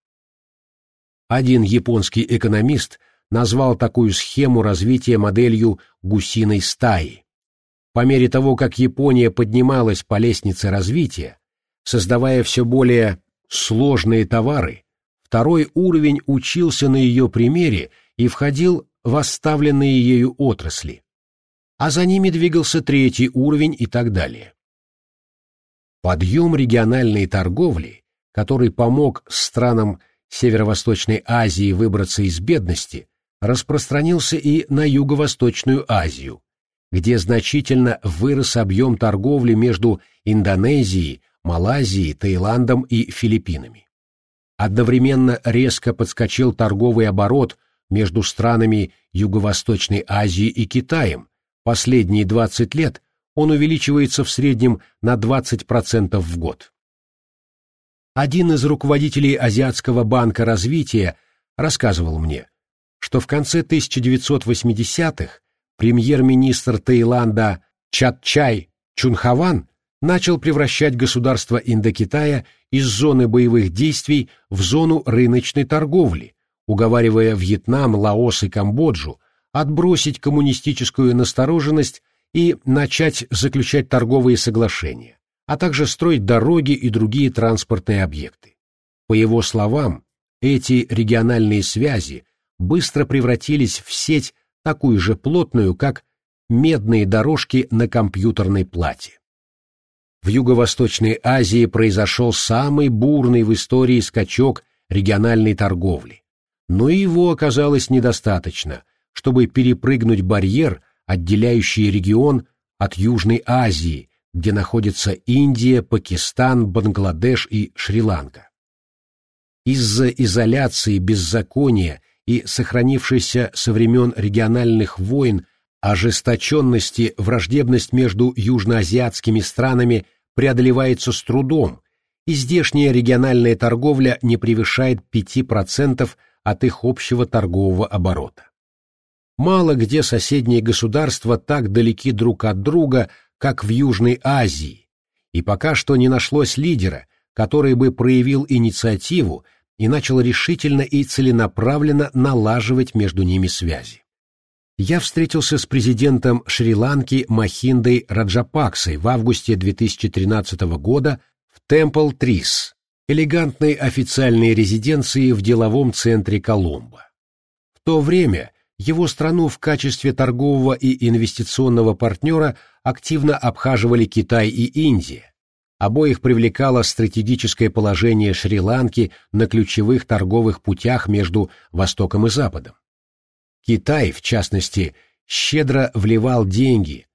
Один японский экономист назвал такую схему развития моделью гусиной стаи. По мере того, как Япония поднималась по лестнице развития, создавая все более сложные товары, второй уровень учился на ее примере и входил в оставленные ею отрасли, а за ними двигался третий уровень и так далее. Подъем региональной торговли, который помог странам Северо-Восточной Азии выбраться из бедности, распространился и на Юго-Восточную Азию, где значительно вырос объем торговли между Индонезией, Малайзией, Таиландом и Филиппинами. Одновременно резко подскочил торговый оборот между странами Юго-Восточной Азии и Китаем. Последние 20 лет он увеличивается в среднем на 20% в год. Один из руководителей Азиатского банка развития рассказывал мне, что в конце 1980-х премьер-министр Таиланда Чатчай Чунхаван начал превращать государство Индокитая из зоны боевых действий в зону рыночной торговли, уговаривая Вьетнам, Лаос и Камбоджу отбросить коммунистическую настороженность и начать заключать торговые соглашения, а также строить дороги и другие транспортные объекты. По его словам, эти региональные связи быстро превратились в сеть такую же плотную, как медные дорожки на компьютерной плате. В Юго-Восточной Азии произошел самый бурный в истории скачок региональной торговли. Но его оказалось недостаточно, чтобы перепрыгнуть барьер, отделяющий регион от Южной Азии, где находятся Индия, Пакистан, Бангладеш и Шри-Ланка. Из-за изоляции, беззакония и сохранившейся со времен региональных войн ожесточенности враждебность между южноазиатскими странами преодолевается с трудом, и здешняя региональная торговля не превышает 5% от их общего торгового оборота. Мало где соседние государства так далеки друг от друга, как в Южной Азии, и пока что не нашлось лидера, который бы проявил инициативу и начал решительно и целенаправленно налаживать между ними связи я встретился с президентом Шри-Ланки Махиндой Раджапаксой в августе 2013 года в Темпл Трис, элегантной официальной резиденции в деловом центре Коломбо. В то время его страну в качестве торгового и инвестиционного партнера активно обхаживали Китай и Индия. Обоих привлекало стратегическое положение Шри-Ланки на ключевых торговых путях между Востоком и Западом. Китай, в частности, щедро вливал деньги,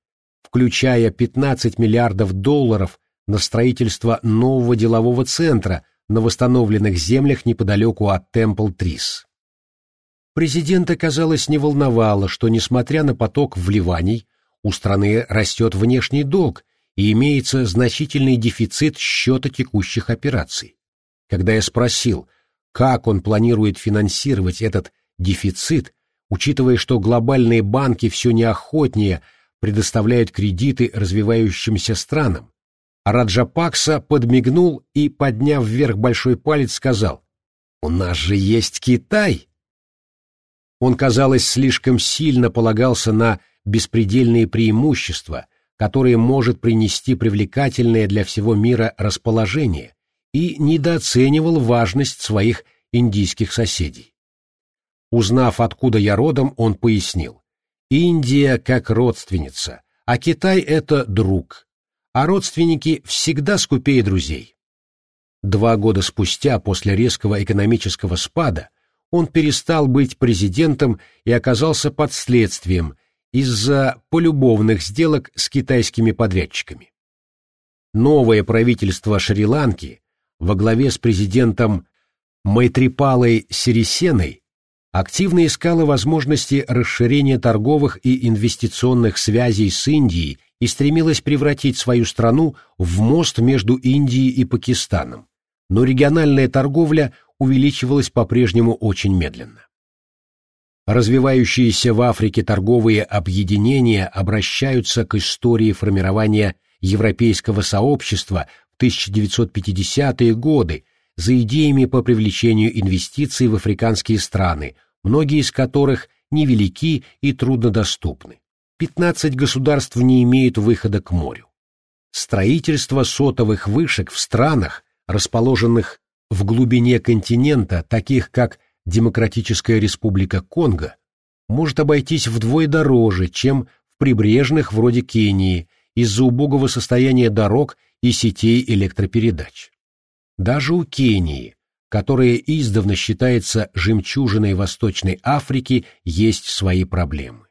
включая 15 миллиардов долларов на строительство нового делового центра на восстановленных землях неподалеку от Темпл-Трис. Президента, казалось, не волновало, что, несмотря на поток вливаний, у страны растет внешний долг и имеется значительный дефицит счета текущих операций. Когда я спросил, как он планирует финансировать этот дефицит, учитывая, что глобальные банки все неохотнее предоставляют кредиты развивающимся странам. Раджапакса подмигнул и, подняв вверх большой палец, сказал, «У нас же есть Китай!» Он, казалось, слишком сильно полагался на беспредельные преимущества, которые может принести привлекательное для всего мира расположение, и недооценивал важность своих индийских соседей. Узнав, откуда я родом, он пояснил. Индия как родственница, а Китай — это друг. А родственники всегда скупее друзей. Два года спустя, после резкого экономического спада, он перестал быть президентом и оказался под следствием из-за полюбовных сделок с китайскими подрядчиками. Новое правительство Шри-Ланки во главе с президентом Майтрипалой Сирисеной активно искала возможности расширения торговых и инвестиционных связей с Индией и стремилась превратить свою страну в мост между Индией и Пакистаном. Но региональная торговля увеличивалась по-прежнему очень медленно. Развивающиеся в Африке торговые объединения обращаются к истории формирования европейского сообщества в 1950-е годы за идеями по привлечению инвестиций в африканские страны, многие из которых невелики и труднодоступны. 15 государств не имеют выхода к морю. Строительство сотовых вышек в странах, расположенных в глубине континента, таких как Демократическая Республика Конго, может обойтись вдвое дороже, чем в прибрежных вроде Кении из-за убогого состояния дорог и сетей электропередач. Даже у Кении, которая издавна считается жемчужиной Восточной Африки, есть свои проблемы.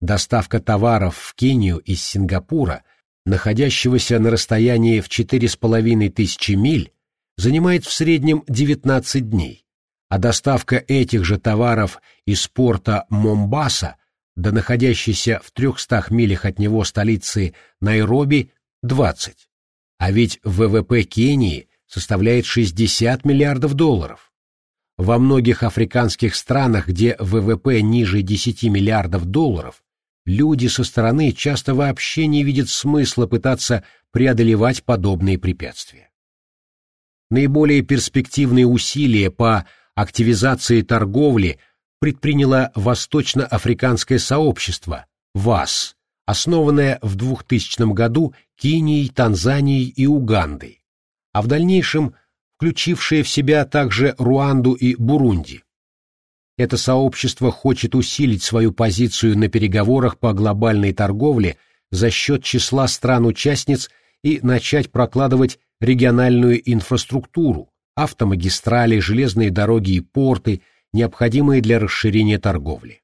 Доставка товаров в Кению из Сингапура, находящегося на расстоянии в 4,5 тысячи миль, занимает в среднем 19 дней, а доставка этих же товаров из порта Момбаса до находящейся в 300 милях от него столицы Найроби 20. А ведь ВВП Кении составляет 60 миллиардов долларов. Во многих африканских странах, где ВВП ниже 10 миллиардов долларов, люди со стороны часто вообще не видят смысла пытаться преодолевать подобные препятствия. Наиболее перспективные усилия по активизации торговли предприняло Восточно-Африканское сообщество, ВАС, основанное в 2000 году Кенией, Танзанией и Угандой, а в дальнейшем включившее в себя также Руанду и Бурунди. Это сообщество хочет усилить свою позицию на переговорах по глобальной торговле за счет числа стран-участниц и начать прокладывать региональную инфраструктуру, автомагистрали, железные дороги и порты, необходимые для расширения торговли.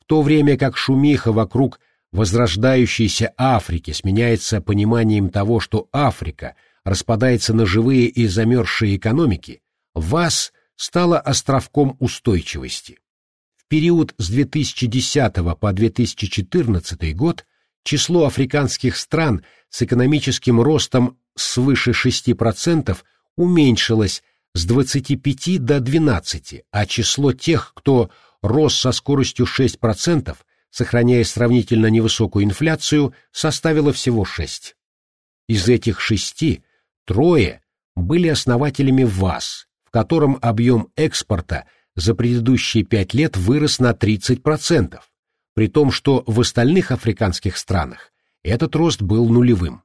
В то время как шумиха вокруг возрождающейся Африки сменяется пониманием того, что Африка распадается на живые и замерзшие экономики, ВАС стала островком устойчивости. В период с 2010 по 2014 год число африканских стран с экономическим ростом свыше 6% уменьшилось с 25 до 12, а число тех, кто рос со скоростью 6%, сохраняя сравнительно невысокую инфляцию, составило всего 6. Из этих шести трое были основателями ВАЗ, в котором объем экспорта за предыдущие пять лет вырос на 30%, при том, что в остальных африканских странах этот рост был нулевым.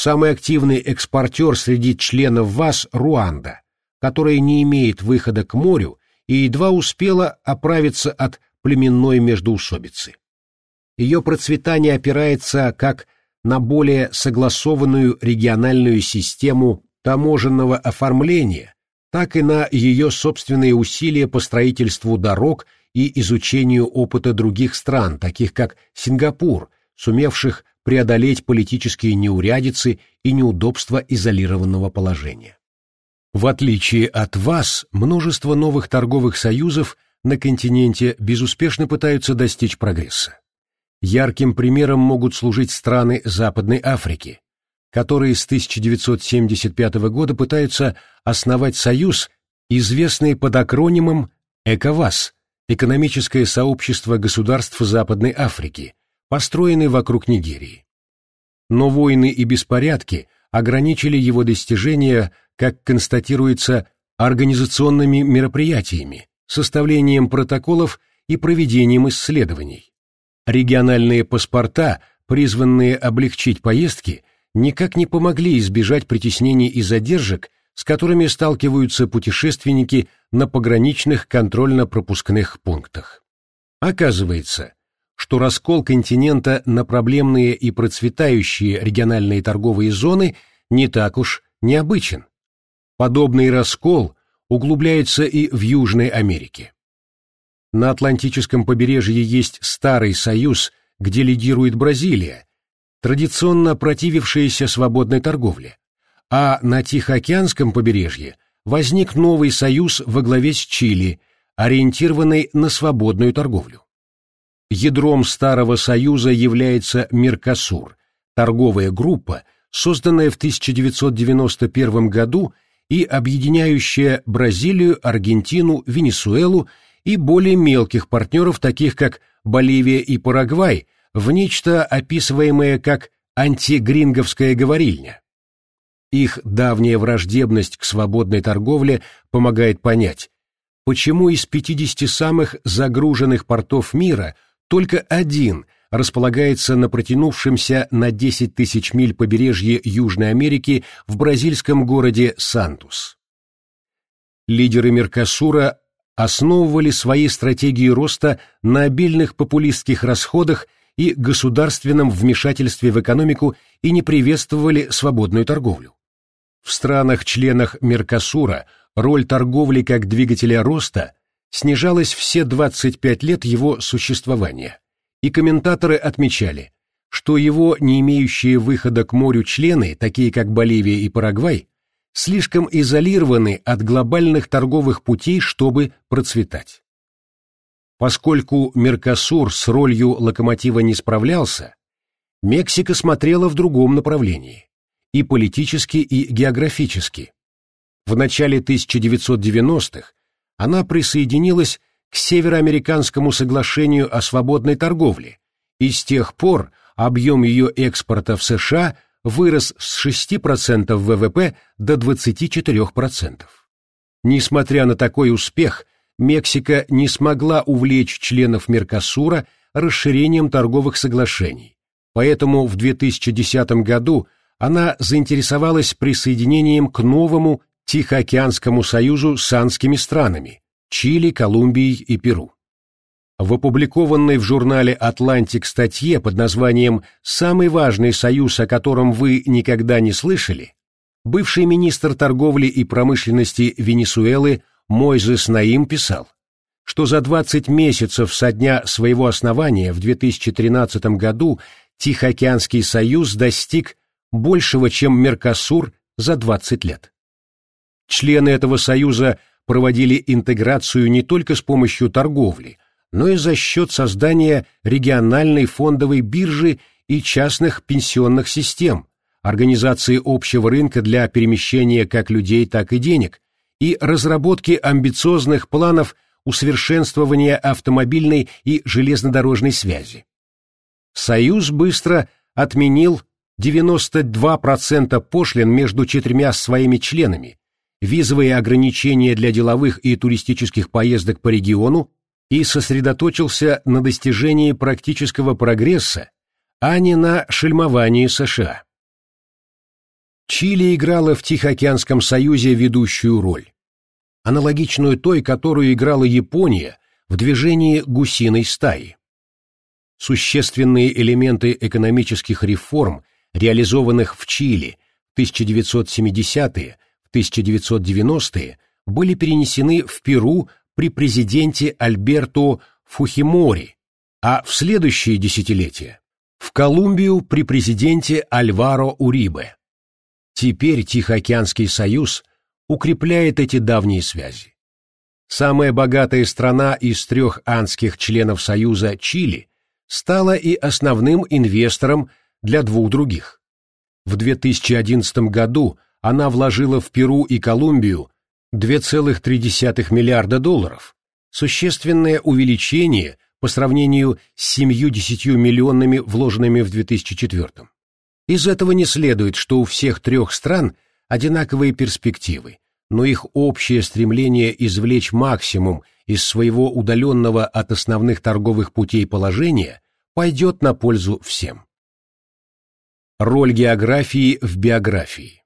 Самый активный экспортер среди членов ВАЗ – Руанда, которая не имеет выхода к морю и едва успела оправиться от племенной междоусобицы. Ее процветание опирается как на более согласованную региональную систему таможенного оформления, так и на ее собственные усилия по строительству дорог и изучению опыта других стран, таких как Сингапур, сумевших преодолеть политические неурядицы и неудобства изолированного положения. В отличие от вас, множество новых торговых союзов на континенте безуспешно пытаются достичь прогресса. Ярким примером могут служить страны Западной Африки, которые с 1975 года пытаются основать союз, известный под акронимом ЭКОВАС – Экономическое сообщество государств Западной Африки, построенный вокруг Нигерии. Но войны и беспорядки ограничили его достижения, как констатируется, организационными мероприятиями, составлением протоколов и проведением исследований. Региональные паспорта, призванные облегчить поездки, никак не помогли избежать притеснений и задержек, с которыми сталкиваются путешественники на пограничных контрольно-пропускных пунктах. Оказывается, что раскол континента на проблемные и процветающие региональные торговые зоны не так уж необычен. Подобный раскол углубляется и в Южной Америке. На Атлантическом побережье есть Старый Союз, где лидирует Бразилия, традиционно противившаяся свободной торговле, а на Тихоокеанском побережье возник новый союз во главе с Чили, ориентированный на свободную торговлю. Ядром Старого Союза является Меркосур, торговая группа, созданная в 1991 году и объединяющая Бразилию, Аргентину, Венесуэлу и более мелких партнеров, таких как Боливия и Парагвай, в нечто описываемое как антигринговская говорильня. Их давняя враждебность к свободной торговле помогает понять, почему из 50 самых загруженных портов мира – Только один располагается на протянувшемся на 10 тысяч миль побережье Южной Америки в бразильском городе Сантус. Лидеры Меркосура основывали свои стратегии роста на обильных популистских расходах и государственном вмешательстве в экономику и не приветствовали свободную торговлю. В странах-членах Меркосура роль торговли как двигателя роста снижалась все 25 лет его существования, и комментаторы отмечали, что его не имеющие выхода к морю члены, такие как Боливия и Парагвай, слишком изолированы от глобальных торговых путей, чтобы процветать. Поскольку Меркосур с ролью локомотива не справлялся, Мексика смотрела в другом направлении – и политически, и географически. В начале 1990-х она присоединилась к Североамериканскому соглашению о свободной торговле, и с тех пор объем ее экспорта в США вырос с 6% ВВП до 24%. Несмотря на такой успех, Мексика не смогла увлечь членов Меркосура расширением торговых соглашений, поэтому в 2010 году она заинтересовалась присоединением к новому Тихоокеанскому союзу с анскими странами – Чили, Колумбией и Перу. В опубликованной в журнале «Атлантик» статье под названием «Самый важный союз, о котором вы никогда не слышали» бывший министр торговли и промышленности Венесуэлы Мойзес Наим писал, что за 20 месяцев со дня своего основания в 2013 году Тихоокеанский союз достиг большего, чем Меркосур за 20 лет. Члены этого союза проводили интеграцию не только с помощью торговли, но и за счет создания региональной фондовой биржи и частных пенсионных систем, организации общего рынка для перемещения как людей, так и денег, и разработки амбициозных планов усовершенствования автомобильной и железнодорожной связи. Союз быстро отменил 92% пошлин между четырьмя своими членами, визовые ограничения для деловых и туристических поездок по региону и сосредоточился на достижении практического прогресса, а не на шельмовании США. Чили играла в Тихоокеанском союзе ведущую роль, аналогичную той, которую играла Япония в движении гусиной стаи. Существенные элементы экономических реформ, реализованных в Чили в 1970-е, в 1990-е, были перенесены в Перу при президенте Альберто Фухимори, а в следующие десятилетия – в Колумбию при президенте Альваро Урибе. Теперь Тихоокеанский союз укрепляет эти давние связи. Самая богатая страна из трех анских членов Союза, Чили, стала и основным инвестором для двух других. В 2011 году она вложила в Перу и Колумбию 2,3 миллиарда долларов, существенное увеличение по сравнению с 70 миллионами, вложенными в 2004. Из этого не следует, что у всех трех стран одинаковые перспективы, но их общее стремление извлечь максимум из своего удаленного от основных торговых путей положения пойдет на пользу всем. Роль географии в биографии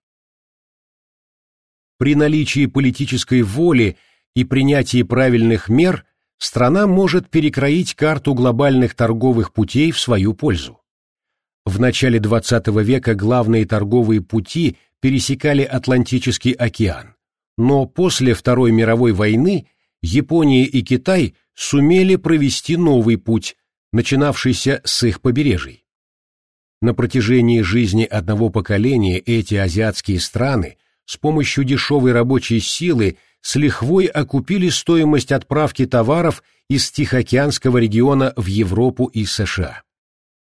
При наличии политической воли и принятии правильных мер страна может перекроить карту глобальных торговых путей в свою пользу. В начале XX века главные торговые пути пересекали Атлантический океан, но после Второй мировой войны Япония и Китай сумели провести новый путь, начинавшийся с их побережий. На протяжении жизни одного поколения эти азиатские страны с помощью дешевой рабочей силы с лихвой окупили стоимость отправки товаров из Тихоокеанского региона в Европу и США.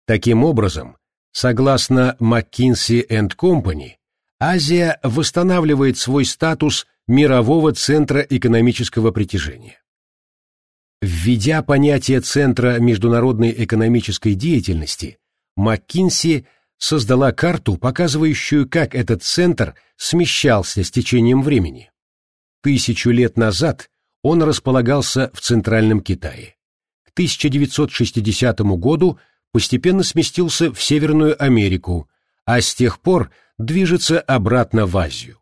Таким образом, согласно McKinsey Company, Азия восстанавливает свой статус мирового центра экономического притяжения. Введя понятие Центра международной экономической деятельности, МакКинси создала карту, показывающую, как этот центр смещался с течением времени. Тысячу лет назад он располагался в Центральном Китае. К 1960 году постепенно сместился в Северную Америку, а с тех пор движется обратно в Азию.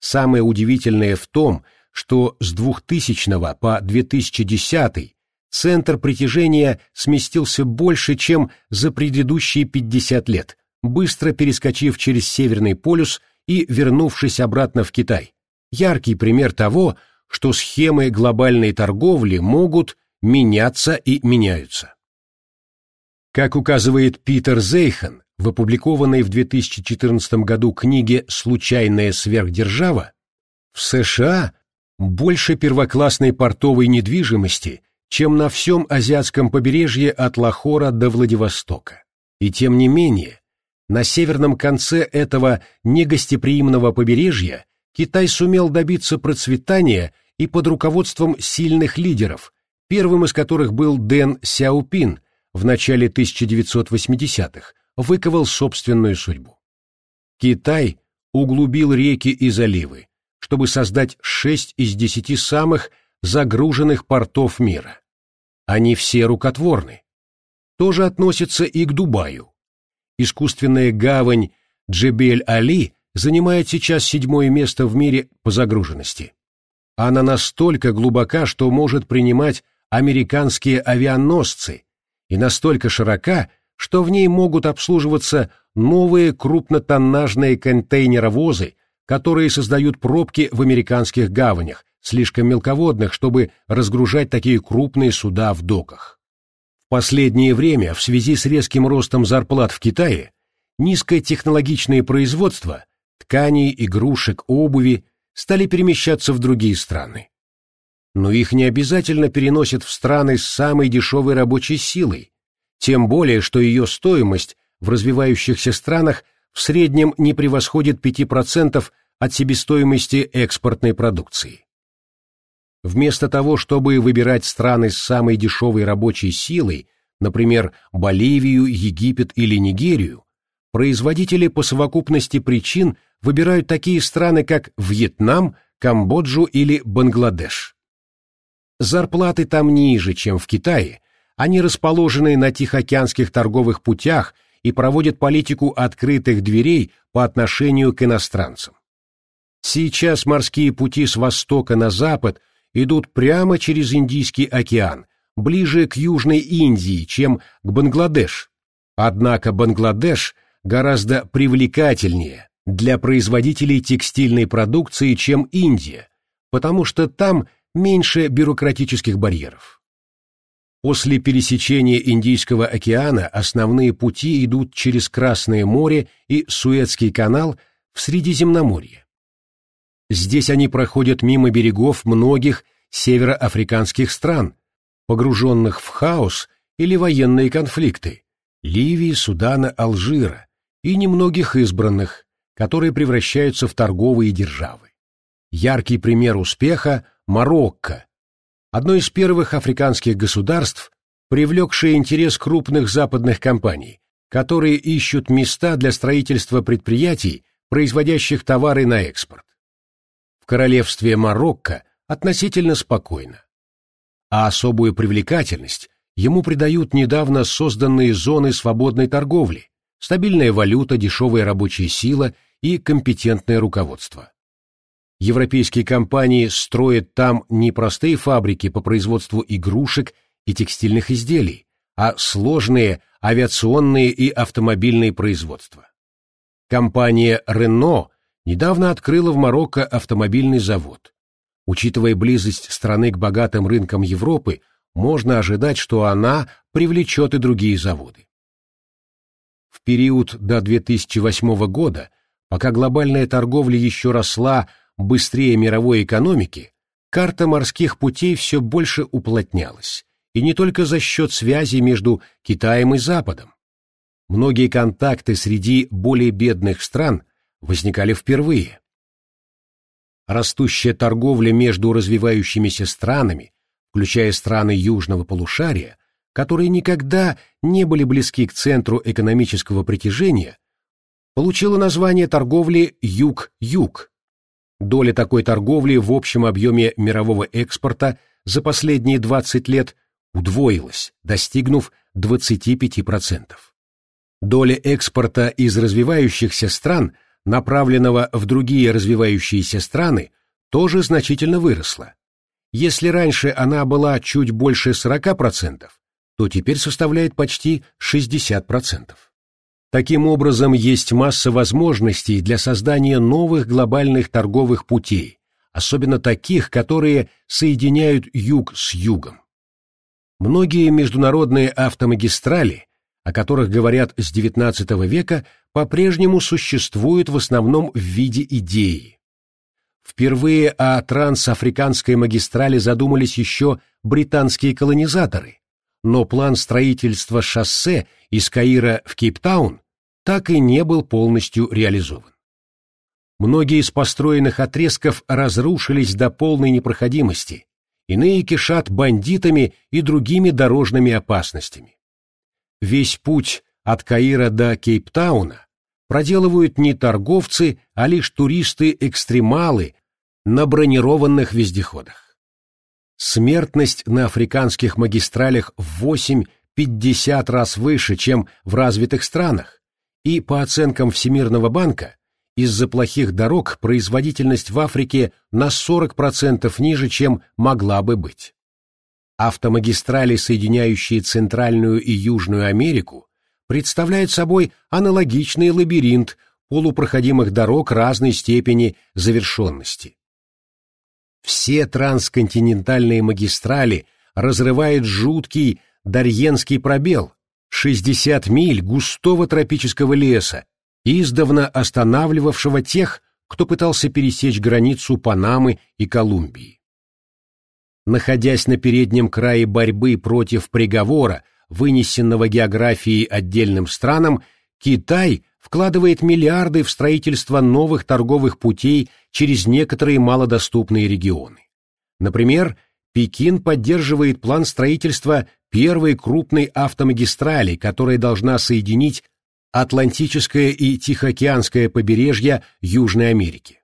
Самое удивительное в том, что с 2000 по 2010 центр притяжения сместился больше, чем за предыдущие 50 лет, быстро перескочив через Северный полюс и вернувшись обратно в Китай. Яркий пример того, что схемы глобальной торговли могут меняться и меняются. Как указывает Питер Зейхан в опубликованной в 2014 году книге «Случайная сверхдержава», в США больше первоклассной портовой недвижимости, чем на всем азиатском побережье от Лахора до Владивостока. И тем не менее, на северном конце этого негостеприимного побережья Китай сумел добиться процветания и под руководством сильных лидеров, первым из которых был Дэн Сяопин в начале 1980-х, выковал собственную судьбу. Китай углубил реки и заливы, чтобы создать шесть из десяти самых загруженных портов мира. Они все рукотворны. Тоже относится и к Дубаю. Искусственная гавань Джебель-Али занимает сейчас седьмое место в мире по загруженности. Она настолько глубока, что может принимать американские авианосцы, и настолько широка, что в ней могут обслуживаться новые крупнотоннажные контейнеровозы, которые создают пробки в американских гаванях, слишком мелководных, чтобы разгружать такие крупные суда в доках. Последнее время, в связи с резким ростом зарплат в Китае, низкотехнологичные производства, тканей, игрушек, обуви, стали перемещаться в другие страны. Но их не обязательно переносят в страны с самой дешевой рабочей силой, тем более, что ее стоимость в развивающихся странах в среднем не превосходит 5% от себестоимости экспортной продукции. Вместо того, чтобы выбирать страны с самой дешевой рабочей силой, например, Боливию, Египет или Нигерию, производители по совокупности причин выбирают такие страны, как Вьетнам, Камбоджу или Бангладеш. Зарплаты там ниже, чем в Китае, они расположены на Тихоокеанских торговых путях и проводят политику открытых дверей по отношению к иностранцам. Сейчас морские пути с востока на запад идут прямо через Индийский океан, ближе к Южной Индии, чем к Бангладеш. Однако Бангладеш гораздо привлекательнее для производителей текстильной продукции, чем Индия, потому что там меньше бюрократических барьеров. После пересечения Индийского океана основные пути идут через Красное море и Суэцкий канал в Средиземноморье. Здесь они проходят мимо берегов многих североафриканских стран, погруженных в хаос или военные конфликты – Ливии, Судана, Алжира и немногих избранных, которые превращаются в торговые державы. Яркий пример успеха – Марокко, одно из первых африканских государств, привлекшее интерес крупных западных компаний, которые ищут места для строительства предприятий, производящих товары на экспорт. Королевстве Марокко относительно спокойно. А особую привлекательность ему придают недавно созданные зоны свободной торговли, стабильная валюта, дешевая рабочая сила и компетентное руководство. Европейские компании строят там не простые фабрики по производству игрушек и текстильных изделий, а сложные авиационные и автомобильные производства. Компания Renault недавно открыла в Марокко автомобильный завод. Учитывая близость страны к богатым рынкам Европы, можно ожидать, что она привлечет и другие заводы. В период до 2008 года, пока глобальная торговля еще росла быстрее мировой экономики, карта морских путей все больше уплотнялась, и не только за счет связи между Китаем и Западом. Многие контакты среди более бедных стран возникали впервые. Растущая торговля между развивающимися странами, включая страны южного полушария, которые никогда не были близки к центру экономического притяжения, получила название торговли «Юг-Юг», Доля такой торговли в общем объеме мирового экспорта за последние 20 лет удвоилась, достигнув 25%. Доля экспорта из развивающихся стран, направленного в другие развивающиеся страны, тоже значительно выросла. Если раньше она была чуть больше 40%, то теперь составляет почти 60%. Таким образом, есть масса возможностей для создания новых глобальных торговых путей, особенно таких, которые соединяют юг с югом. Многие международные автомагистрали, о которых говорят с XIX века, по-прежнему существуют в основном в виде идеи. Впервые о трансафриканской магистрали задумались еще британские колонизаторы, но план строительства шоссе из Каира в Кейптаун так и не был полностью реализован. Многие из построенных отрезков разрушились до полной непроходимости, иные кишат бандитами и другими дорожными опасностями. Весь путь от Каира до Кейптауна проделывают не торговцы, а лишь туристы-экстремалы на бронированных вездеходах. Смертность на африканских магистралях в 8-50 раз выше, чем в развитых странах, и, по оценкам Всемирного банка, из-за плохих дорог производительность в Африке на 40% ниже, чем могла бы быть. Автомагистрали, соединяющие Центральную и Южную Америку, представляют собой аналогичный лабиринт полупроходимых дорог разной степени завершенности. Все трансконтинентальные магистрали разрывает жуткий Дарьенский пробел, 60 миль густого тропического леса, издавна останавливавшего тех, кто пытался пересечь границу Панамы и Колумбии. Находясь на переднем крае борьбы против приговора, вынесенного географией отдельным странам, Китай вкладывает миллиарды в строительство новых торговых путей через некоторые малодоступные регионы. Например, Пекин поддерживает план строительства первой крупной автомагистрали, которая должна соединить Атлантическое и Тихоокеанское побережья Южной Америки.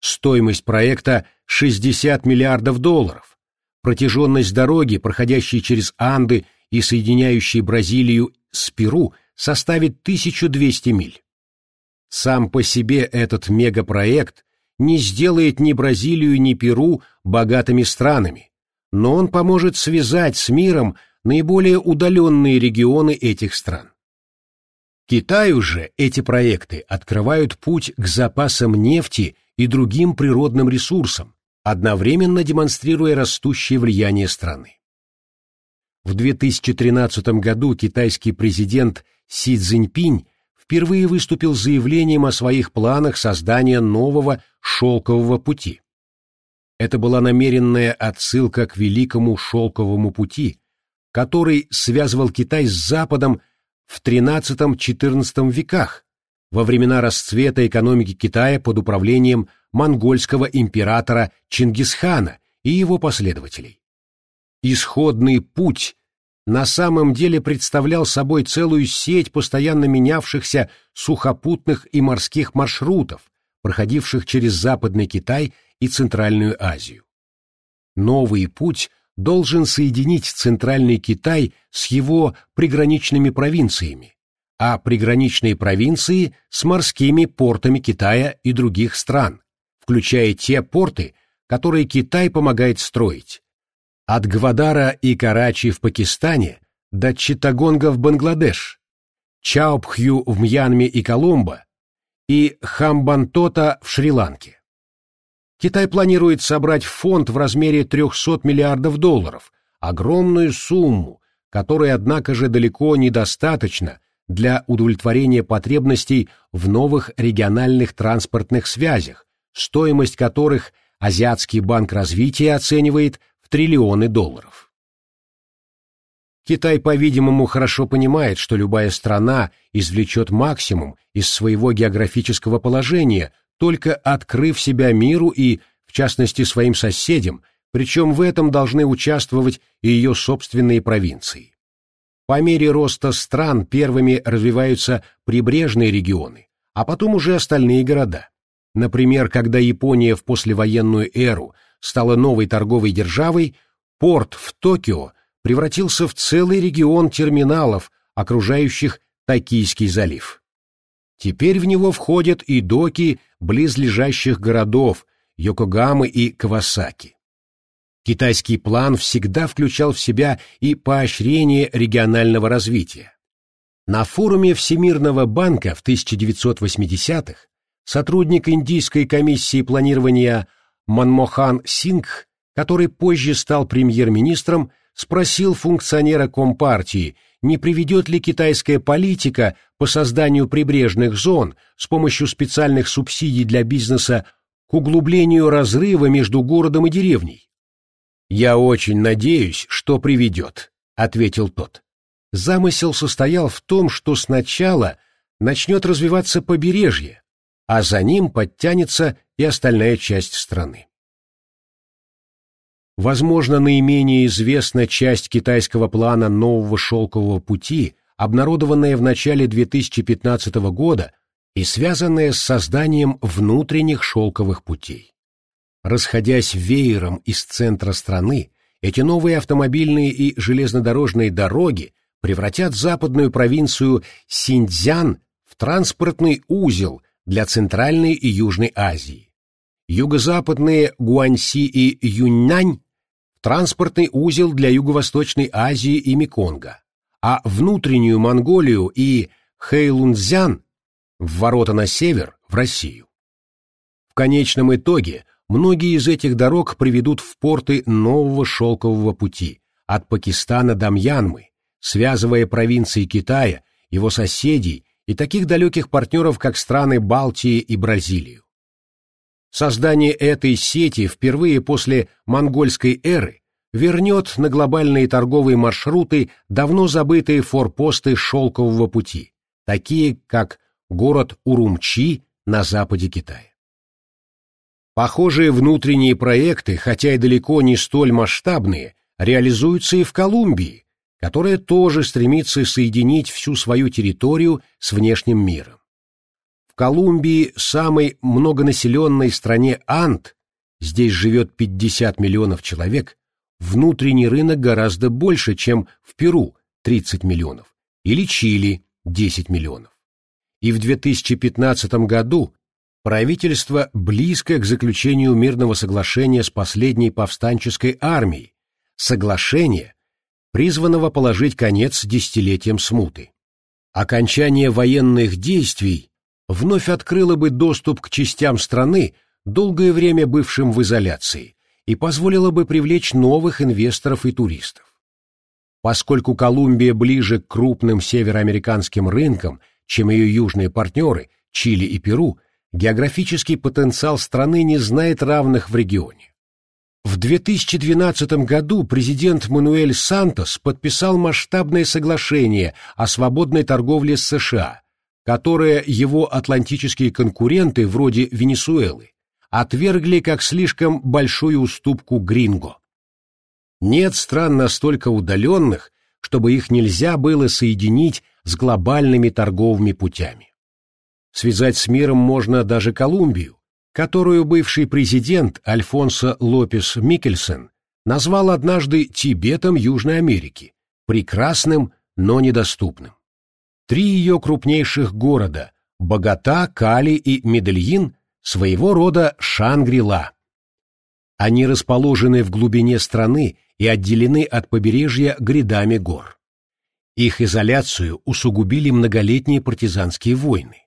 Стоимость проекта 60 миллиардов долларов. Протяженность дороги, проходящей через Анды и соединяющей Бразилию с Перу, составит 1200 миль. Сам по себе этот мегапроект не сделает ни Бразилию, ни Перу богатыми странами, но он поможет связать с миром наиболее удаленные регионы этих стран. Китаю же эти проекты открывают путь к запасам нефти и другим природным ресурсам, одновременно демонстрируя растущее влияние страны. В 2013 году китайский президент Си Цзиньпинь впервые выступил с заявлением о своих планах создания нового шелкового пути. Это была намеренная отсылка к Великому шелковому пути, который связывал Китай с Западом в XIII-XIV веках, во времена расцвета экономики Китая под управлением монгольского императора Чингисхана и его последователей. Исходный путь на самом деле представлял собой целую сеть постоянно менявшихся сухопутных и морских маршрутов, проходивших через Западный Китай и Центральную Азию. Новый путь должен соединить Центральный Китай с его приграничными провинциями, а приграничные провинции с морскими портами Китая и других стран, включая те порты, которые Китай помогает строить. От Гвадара и Карачи в Пакистане до Читтагонга в Бангладеш, Чаопхью в Мьянме и Коломбо и Хамбантота в Шри-Ланке. Китай планирует собрать фонд в размере 300 миллиардов долларов, огромную сумму, которая, однако же, далеко недостаточно для удовлетворения потребностей в новых региональных транспортных связях, стоимость которых Азиатский банк развития оценивает в триллионы долларов. Китай, по-видимому, хорошо понимает, что любая страна извлечет максимум из своего географического положения, только открыв себя миру и, в частности, своим соседям, причем в этом должны участвовать и ее собственные провинции. По мере роста стран первыми развиваются прибрежные регионы, а потом уже остальные города. Например, когда Япония в послевоенную эру стала новой торговой державой, порт в Токио превратился в целый регион терминалов, окружающих Токийский залив. Теперь в него входят и доки близлежащих городов Йокогамы и Кавасаки. Китайский план всегда включал в себя и поощрение регионального развития. На форуме Всемирного банка в 1980-х сотрудник Индийской комиссии планирования Манмохан Сингх, который позже стал премьер-министром, спросил функционера Компартии, не приведет ли китайская политика по созданию прибрежных зон с помощью специальных субсидий для бизнеса к углублению разрыва между городом и деревней. «Я очень надеюсь, что приведет», — ответил тот. Замысел состоял в том, что сначала начнет развиваться побережье, а за ним подтянется и остальная часть страны. Возможно, наименее известна часть китайского плана нового шелкового пути, обнародованная в начале 2015 года и связанная с созданием внутренних шелковых путей. Расходясь веером из центра страны, эти новые автомобильные и железнодорожные дороги превратят западную провинцию Синьцзян в транспортный узел для Центральной и Южной Азии. Юго-западные Гуаньси и Юньнань транспортный узел для Юго-Восточной Азии и Меконга, а внутреннюю Монголию и Хэйлунцзян в ворота на север в Россию. В конечном итоге многие из этих дорог приведут в порты нового шелкового пути от Пакистана до Мьянмы, связывая провинции Китая, его соседей и таких далеких партнеров, как страны Балтии и Бразилию. Создание этой сети впервые после монгольской эры вернет на глобальные торговые маршруты давно забытые форпосты шелкового пути, такие как город Урумчи на западе Китая. Похожие внутренние проекты, хотя и далеко не столь масштабные, реализуются и в Колумбии, которая тоже стремится соединить всю свою территорию с внешним миром. Колумбии, самой многонаселенной стране Анд, здесь живет 50 миллионов человек, внутренний рынок гораздо больше, чем в Перу 30 миллионов, или Чили 10 миллионов. И в 2015 году правительство близко к заключению мирного соглашения с последней повстанческой армией, соглашение, призванного положить конец десятилетиям смуты. Окончание военных действий вновь открыла бы доступ к частям страны, долгое время бывшим в изоляции, и позволила бы привлечь новых инвесторов и туристов. Поскольку Колумбия ближе к крупным североамериканским рынкам, чем ее южные партнеры, Чили и Перу, географический потенциал страны не знает равных в регионе. В 2012 году президент Мануэль Сантос подписал масштабное соглашение о свободной торговле с США – которое его атлантические конкуренты вроде Венесуэлы отвергли как слишком большую уступку Гринго. Нет стран настолько удаленных, чтобы их нельзя было соединить с глобальными торговыми путями. Связать с миром можно даже Колумбию, которую бывший президент Альфонсо Лопес Микельсон назвал однажды Тибетом Южной Америки, прекрасным, но недоступным. Три ее крупнейших города – Богота, Кали и Медельин – своего рода Шангри-Ла. Они расположены в глубине страны и отделены от побережья грядами гор. Их изоляцию усугубили многолетние партизанские войны.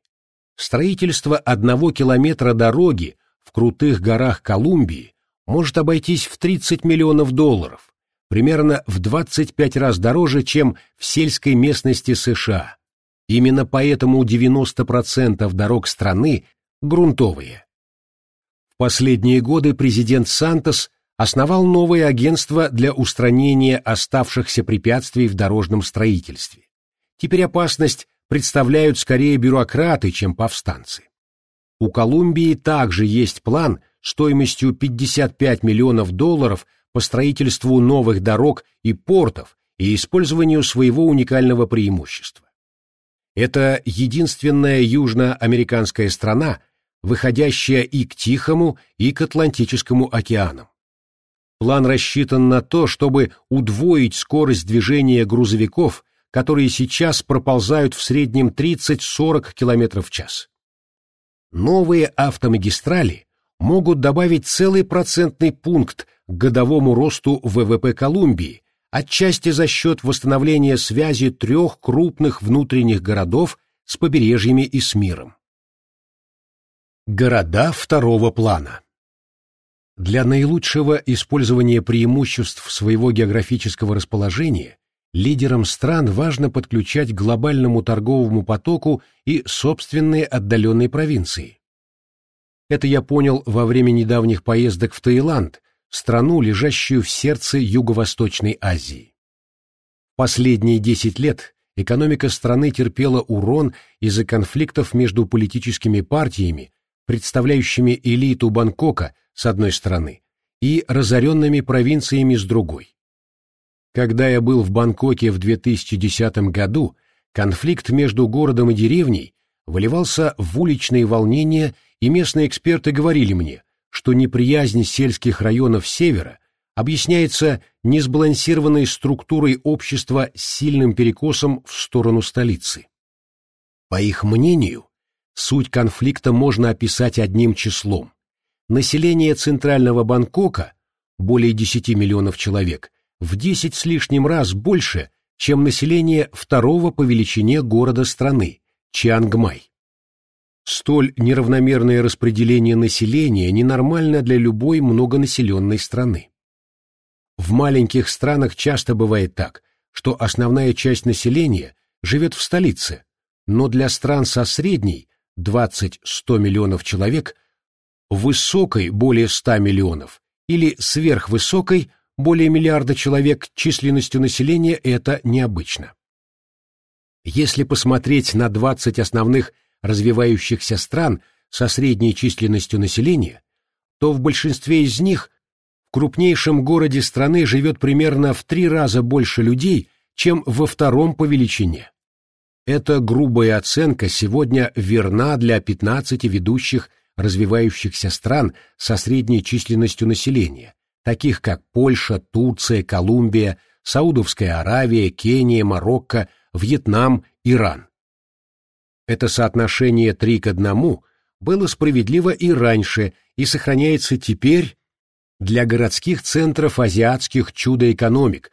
Строительство одного километра дороги в крутых горах Колумбии может обойтись в 30 миллионов долларов, примерно в 25 раз дороже, чем в сельской местности США. Именно поэтому 90% дорог страны грунтовые. В последние годы президент Сантос основал новое агентство для устранения оставшихся препятствий в дорожном строительстве. Теперь опасность представляют скорее бюрократы, чем повстанцы. У Колумбии также есть план стоимостью 55 миллионов долларов по строительству новых дорог и портов и использованию своего уникального преимущества. Это единственная южноамериканская страна, выходящая и к Тихому, и к Атлантическому океанам. План рассчитан на то, чтобы удвоить скорость движения грузовиков, которые сейчас проползают в среднем 30-40 км в час. Новые автомагистрали могут добавить целый процентный пункт к годовому росту ВВП Колумбии, отчасти за счет восстановления связи трех крупных внутренних городов с побережьями и с миром. Города второго плана Для наилучшего использования преимуществ своего географического расположения лидерам стран важно подключать к глобальному торговому потоку и собственные отдаленные провинции. Это я понял во время недавних поездок в Таиланд, страну, лежащую в сердце Юго-Восточной Азии. Последние 10 лет экономика страны терпела урон из-за конфликтов между политическими партиями, представляющими элиту Бангкока с одной стороны и разоренными провинциями с другой. Когда я был в Бангкоке в 2010 году, конфликт между городом и деревней выливался в уличные волнения, и местные эксперты говорили мне, что неприязнь сельских районов севера объясняется несбалансированной структурой общества с сильным перекосом в сторону столицы. По их мнению, суть конфликта можно описать одним числом. Население центрального Бангкока, более 10 миллионов человек, в 10 с лишним раз больше, чем население второго по величине города страны, Чиангмай. Столь неравномерное распределение населения ненормально для любой многонаселенной страны. В маленьких странах часто бывает так, что основная часть населения живет в столице, но для стран со средней 20-100 миллионов человек, высокой более 100 миллионов или сверхвысокой более миллиарда человек численностью населения это необычно. Если посмотреть на 20 основных развивающихся стран со средней численностью населения, то в большинстве из них в крупнейшем городе страны живет примерно в три раза больше людей, чем во втором по величине. Эта грубая оценка сегодня верна для 15 ведущих развивающихся стран со средней численностью населения, таких как Польша, Турция, Колумбия, Саудовская Аравия, Кения, Марокко, Вьетнам, Иран. Это соотношение 3 к 1 было справедливо и раньше и сохраняется теперь для городских центров азиатских чудо-экономик,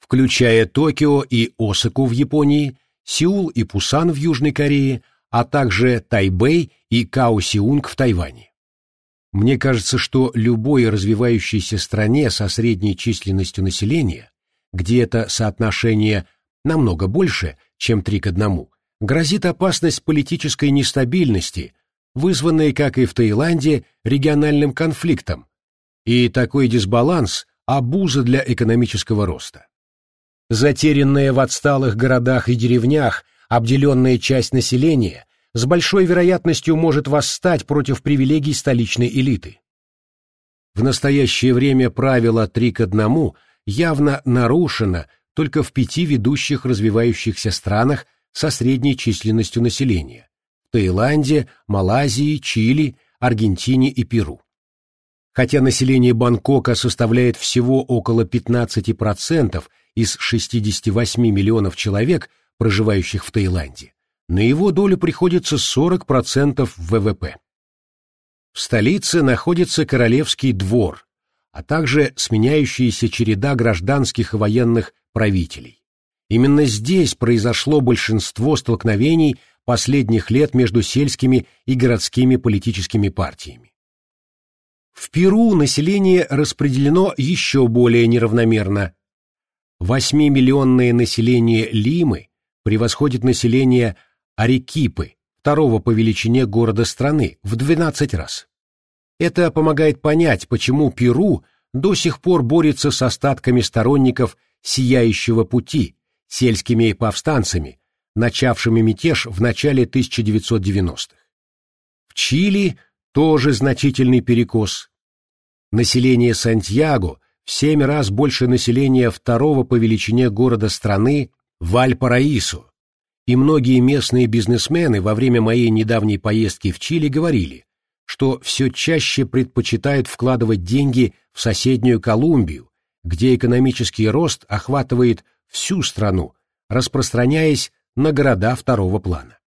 включая Токио и Осаку в Японии, Сеул и Пусан в Южной Корее, а также Тайбэй и Каосиунг в Тайване. Мне кажется, что любой развивающейся стране со средней численностью населения, где это соотношение намного больше, чем 3 к 1, грозит опасность политической нестабильности, вызванной, как и в Таиланде, региональным конфликтом, и такой дисбаланс – обуза для экономического роста. Затерянная в отсталых городах и деревнях, обделенная часть населения с большой вероятностью может восстать против привилегий столичной элиты. В настоящее время правило «три к одному» явно нарушено только в пяти ведущих развивающихся странах со средней численностью населения – Таиланде, Малайзии, Чили, Аргентине и Перу. Хотя население Бангкока составляет всего около 15% из 68 миллионов человек, проживающих в Таиланде, на его долю приходится 40% ВВП. В столице находится Королевский двор, а также сменяющаяся череда гражданских и военных правителей. Именно здесь произошло большинство столкновений последних лет между сельскими и городскими политическими партиями. В Перу население распределено еще более неравномерно. 8-миллионное население Лимы превосходит население Арекипы, второго по величине города страны, в 12 раз. Это помогает понять, почему Перу до сих пор борется с остатками сторонников «Сияющего пути», сельскими повстанцами, начавшими мятеж в начале 1990-х. В Чили тоже значительный перекос. Население Сантьяго в семь раз больше населения второго по величине города страны Вальпараисо, и многие местные бизнесмены во время моей недавней поездки в Чили говорили, что все чаще предпочитают вкладывать деньги в соседнюю Колумбию, где экономический рост охватывает всю страну, распространяясь на города второго плана.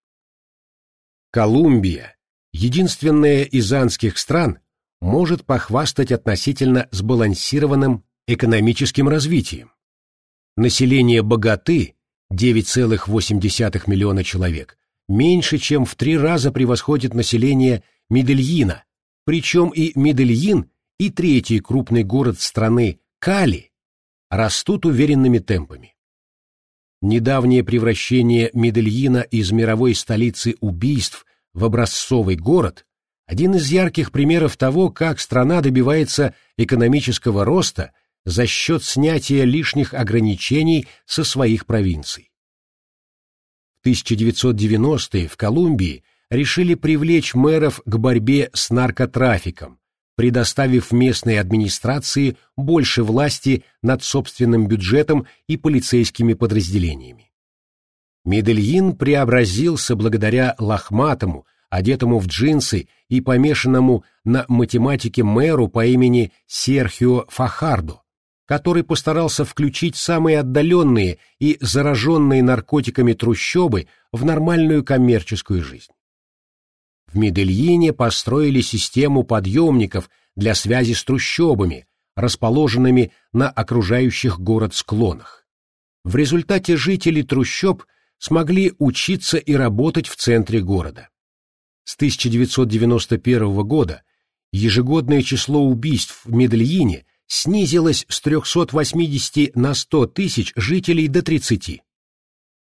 Колумбия, единственная из анских стран, может похвастать относительно сбалансированным экономическим развитием. Население богаты 9,8 миллиона человек, меньше чем в три раза превосходит население Медельина, причем и Медельин, и третий крупный город страны Кали растут уверенными темпами. Недавнее превращение Медельина из мировой столицы убийств в образцовый город – один из ярких примеров того, как страна добивается экономического роста за счет снятия лишних ограничений со своих провинций. В 1990-е в Колумбии решили привлечь мэров к борьбе с наркотрафиком, предоставив местной администрации больше власти над собственным бюджетом и полицейскими подразделениями. Медельин преобразился благодаря лохматому, одетому в джинсы и помешанному на математике мэру по имени Серхио Фахардо, который постарался включить самые отдаленные и зараженные наркотиками трущобы в нормальную коммерческую жизнь. В Медельине построили систему подъемников для связи с трущобами, расположенными на окружающих город склонах. В результате жители трущоб смогли учиться и работать в центре города. С 1991 года ежегодное число убийств в Медельине снизилось с 380 на 100 тысяч жителей до 30.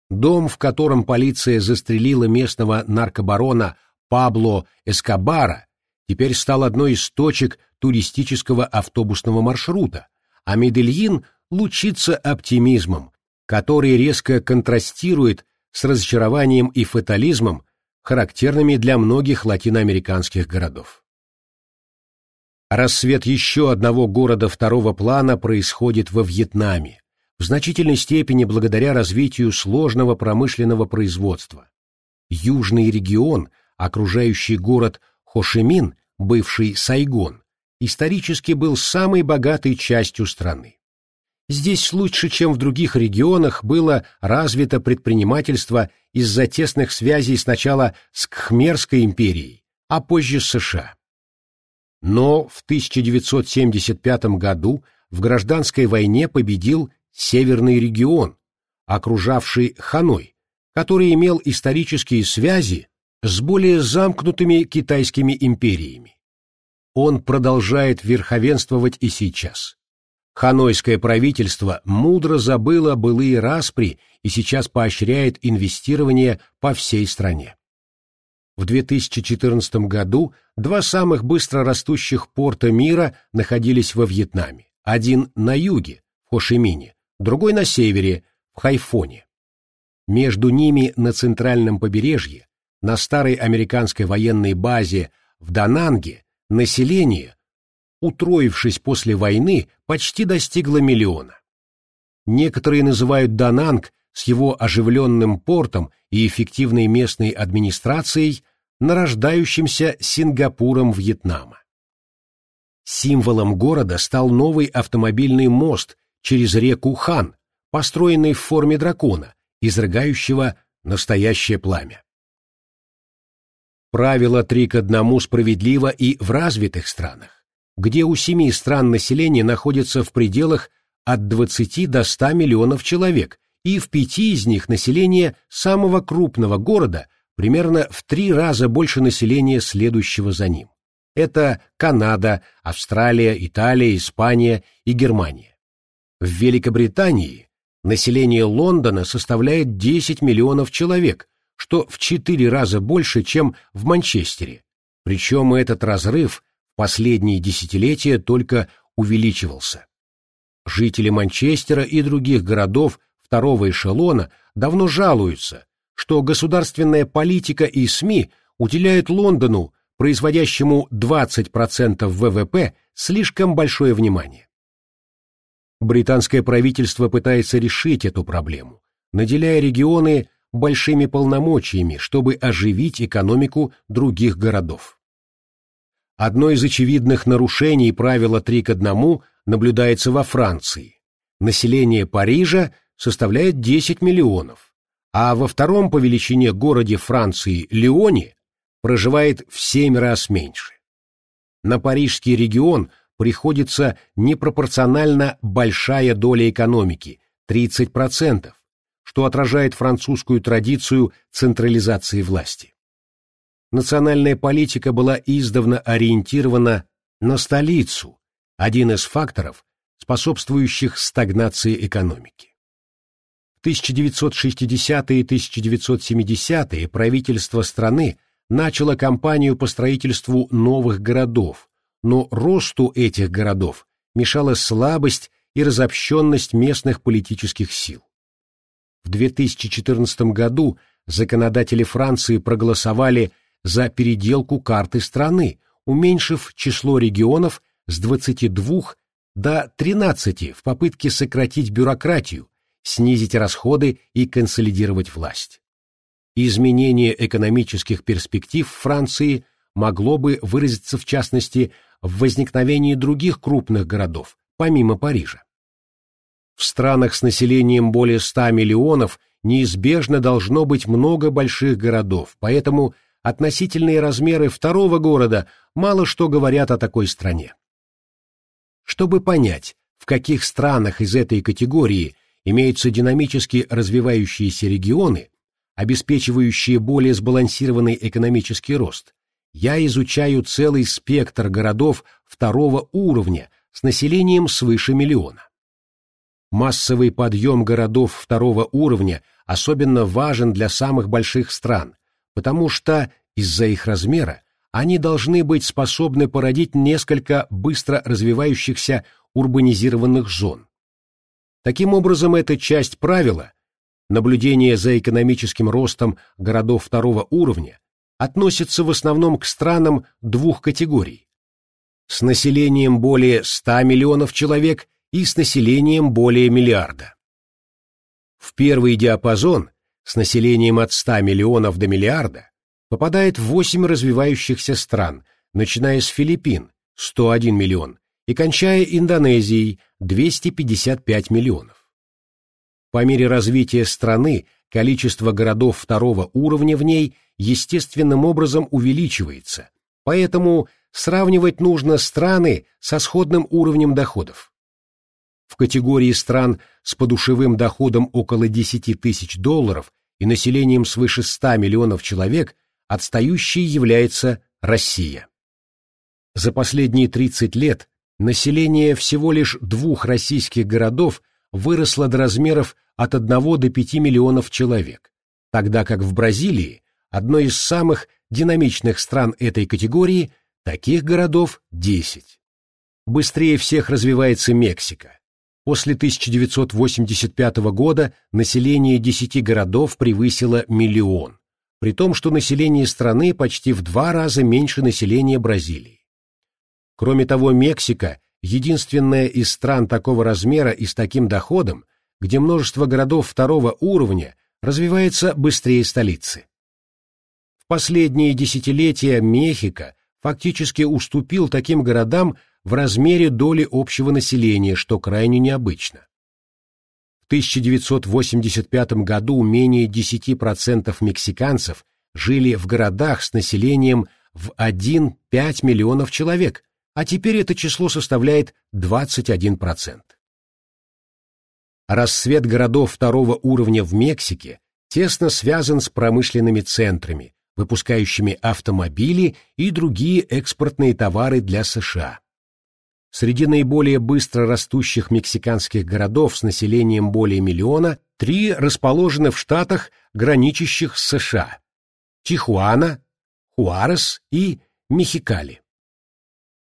Дом, в котором полиция застрелила местного наркобарона Пабло Эскобара теперь стал одной из точек туристического автобусного маршрута, а Медельин лучится оптимизмом, который резко контрастирует с разочарованием и фатализмом, характерными для многих латиноамериканских городов. Рассвет еще одного города второго плана происходит во Вьетнаме, в значительной степени благодаря развитию сложного промышленного производства. Южный регион – окружающий город Хошимин, бывший Сайгон, исторически был самой богатой частью страны. Здесь лучше, чем в других регионах, было развито предпринимательство из-за тесных связей сначала с Кхмерской империей, а позже с США. Но в 1975 году в гражданской войне победил Северный регион, окружавший Ханой, который имел исторические связи с более замкнутыми китайскими империями. Он продолжает верховенствовать и сейчас. Ханойское правительство мудро забыло былые распри и сейчас поощряет инвестирование по всей стране. В 2014 году два самых быстро растущих порта мира находились во Вьетнаме. Один на юге, в Хошимине, другой на севере, в Хайфоне. Между ними на центральном побережье на старой американской военной базе в Дананге население, утроившись после войны, почти достигло миллиона. Некоторые называют Дананг с его оживленным портом и эффективной местной администрацией нарождающимся Сингапуром Вьетнама. Символом города стал новый автомобильный мост через реку Хан, построенный в форме дракона, изрыгающего настоящее пламя. Правило три к одному справедливо и в развитых странах, где у семи стран население находится в пределах от 20 до 100 миллионов человек, и в пяти из них население самого крупного города примерно в три раза больше населения следующего за ним. Это Канада, Австралия, Италия, Испания и Германия. В Великобритании население Лондона составляет 10 миллионов человек, что в четыре раза больше, чем в Манчестере. Причем этот разрыв в последние десятилетия только увеличивался. Жители Манчестера и других городов второго эшелона давно жалуются, что государственная политика и СМИ уделяют Лондону, производящему 20% ВВП, слишком большое внимание. Британское правительство пытается решить эту проблему, наделяя регионы большими полномочиями, чтобы оживить экономику других городов. Одно из очевидных нарушений правила 3 к 1 наблюдается во Франции. Население Парижа составляет 10 миллионов, а во втором по величине городе Франции Лионе проживает в 7 раз меньше. На парижский регион приходится непропорционально большая доля экономики – 30%, что отражает французскую традицию централизации власти. Национальная политика была издавна ориентирована на столицу, один из факторов, способствующих стагнации экономики. В 1960-е и 1970-е правительство страны начало кампанию по строительству новых городов, но росту этих городов мешала слабость и разобщенность местных политических сил. В 2014 году законодатели Франции проголосовали за переделку карты страны, уменьшив число регионов с 22 до 13 в попытке сократить бюрократию, снизить расходы и консолидировать власть. Изменение экономических перспектив Франции могло бы выразиться в частности в возникновении других крупных городов, помимо Парижа. В странах с населением более 100 миллионов неизбежно должно быть много больших городов, поэтому относительные размеры второго города мало что говорят о такой стране. Чтобы понять, в каких странах из этой категории имеются динамически развивающиеся регионы, обеспечивающие более сбалансированный экономический рост, я изучаю целый спектр городов второго уровня с населением свыше миллиона. Массовый подъем городов второго уровня особенно важен для самых больших стран, потому что из-за их размера они должны быть способны породить несколько быстро развивающихся урбанизированных зон. Таким образом, эта часть правила, наблюдение за экономическим ростом городов второго уровня, относится в основном к странам двух категорий. С населением более 100 миллионов человек и с населением более миллиарда. В первый диапазон, с населением от 100 миллионов до миллиарда, попадает в 8 развивающихся стран, начиная с Филиппин – 101 миллион и кончая Индонезией – 255 миллионов. По мере развития страны количество городов второго уровня в ней естественным образом увеличивается, поэтому сравнивать нужно страны со сходным уровнем доходов. В категории стран с подушевым доходом около 10 тысяч долларов и населением свыше 100 миллионов человек отстающей является Россия. За последние 30 лет население всего лишь двух российских городов выросло до размеров от 1 до 5 миллионов человек, тогда как в Бразилии, одной из самых динамичных стран этой категории, таких городов 10. Быстрее всех развивается Мексика. После 1985 года население 10 городов превысило миллион при том, что население страны почти в два раза меньше населения Бразилии. Кроме того, Мексика – единственная из стран такого размера и с таким доходом, где множество городов второго уровня развивается быстрее столицы. В последние десятилетия Мехико фактически уступил таким городам в размере доли общего населения, что крайне необычно. 1985 году менее 10% мексиканцев жили в городах с населением в 1-5 миллионов человек, а теперь это число составляет 21%. Рассвет городов второго уровня в Мексике тесно связан с промышленными центрами, выпускающими автомобили и другие экспортные товары для США. Среди наиболее быстро растущих мексиканских городов с населением более миллиона три расположены в штатах, граничащих с США – Тихуана, Хуарес и Мехикали.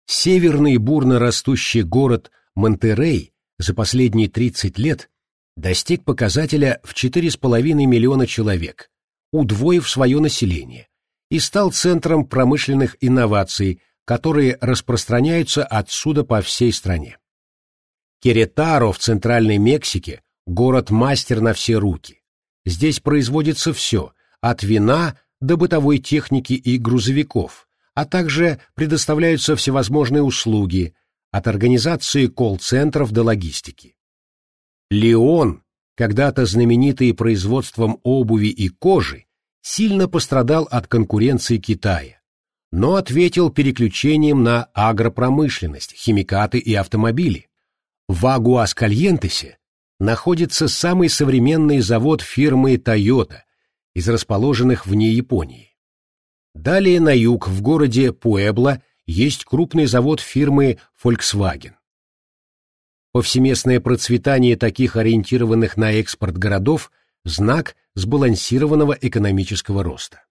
Северный бурно растущий город Монтерей за последние 30 лет достиг показателя в 4,5 миллиона человек, удвоив свое население, и стал центром промышленных инноваций, которые распространяются отсюда по всей стране. Керетаро в Центральной Мексике – город-мастер на все руки. Здесь производится все, от вина до бытовой техники и грузовиков, а также предоставляются всевозможные услуги, от организации колл-центров до логистики. Леон, когда-то знаменитый производством обуви и кожи, сильно пострадал от конкуренции Китая, но ответил переключением на агропромышленность, химикаты и автомобили. В Агуаскальентесе находится самый современный завод фирмы Toyota из расположенных вне Японии. Далее на юг, в городе Пуэбло, есть крупный завод фирмы Volkswagen. Повсеместное процветание таких ориентированных на экспорт городов – знак сбалансированного экономического роста.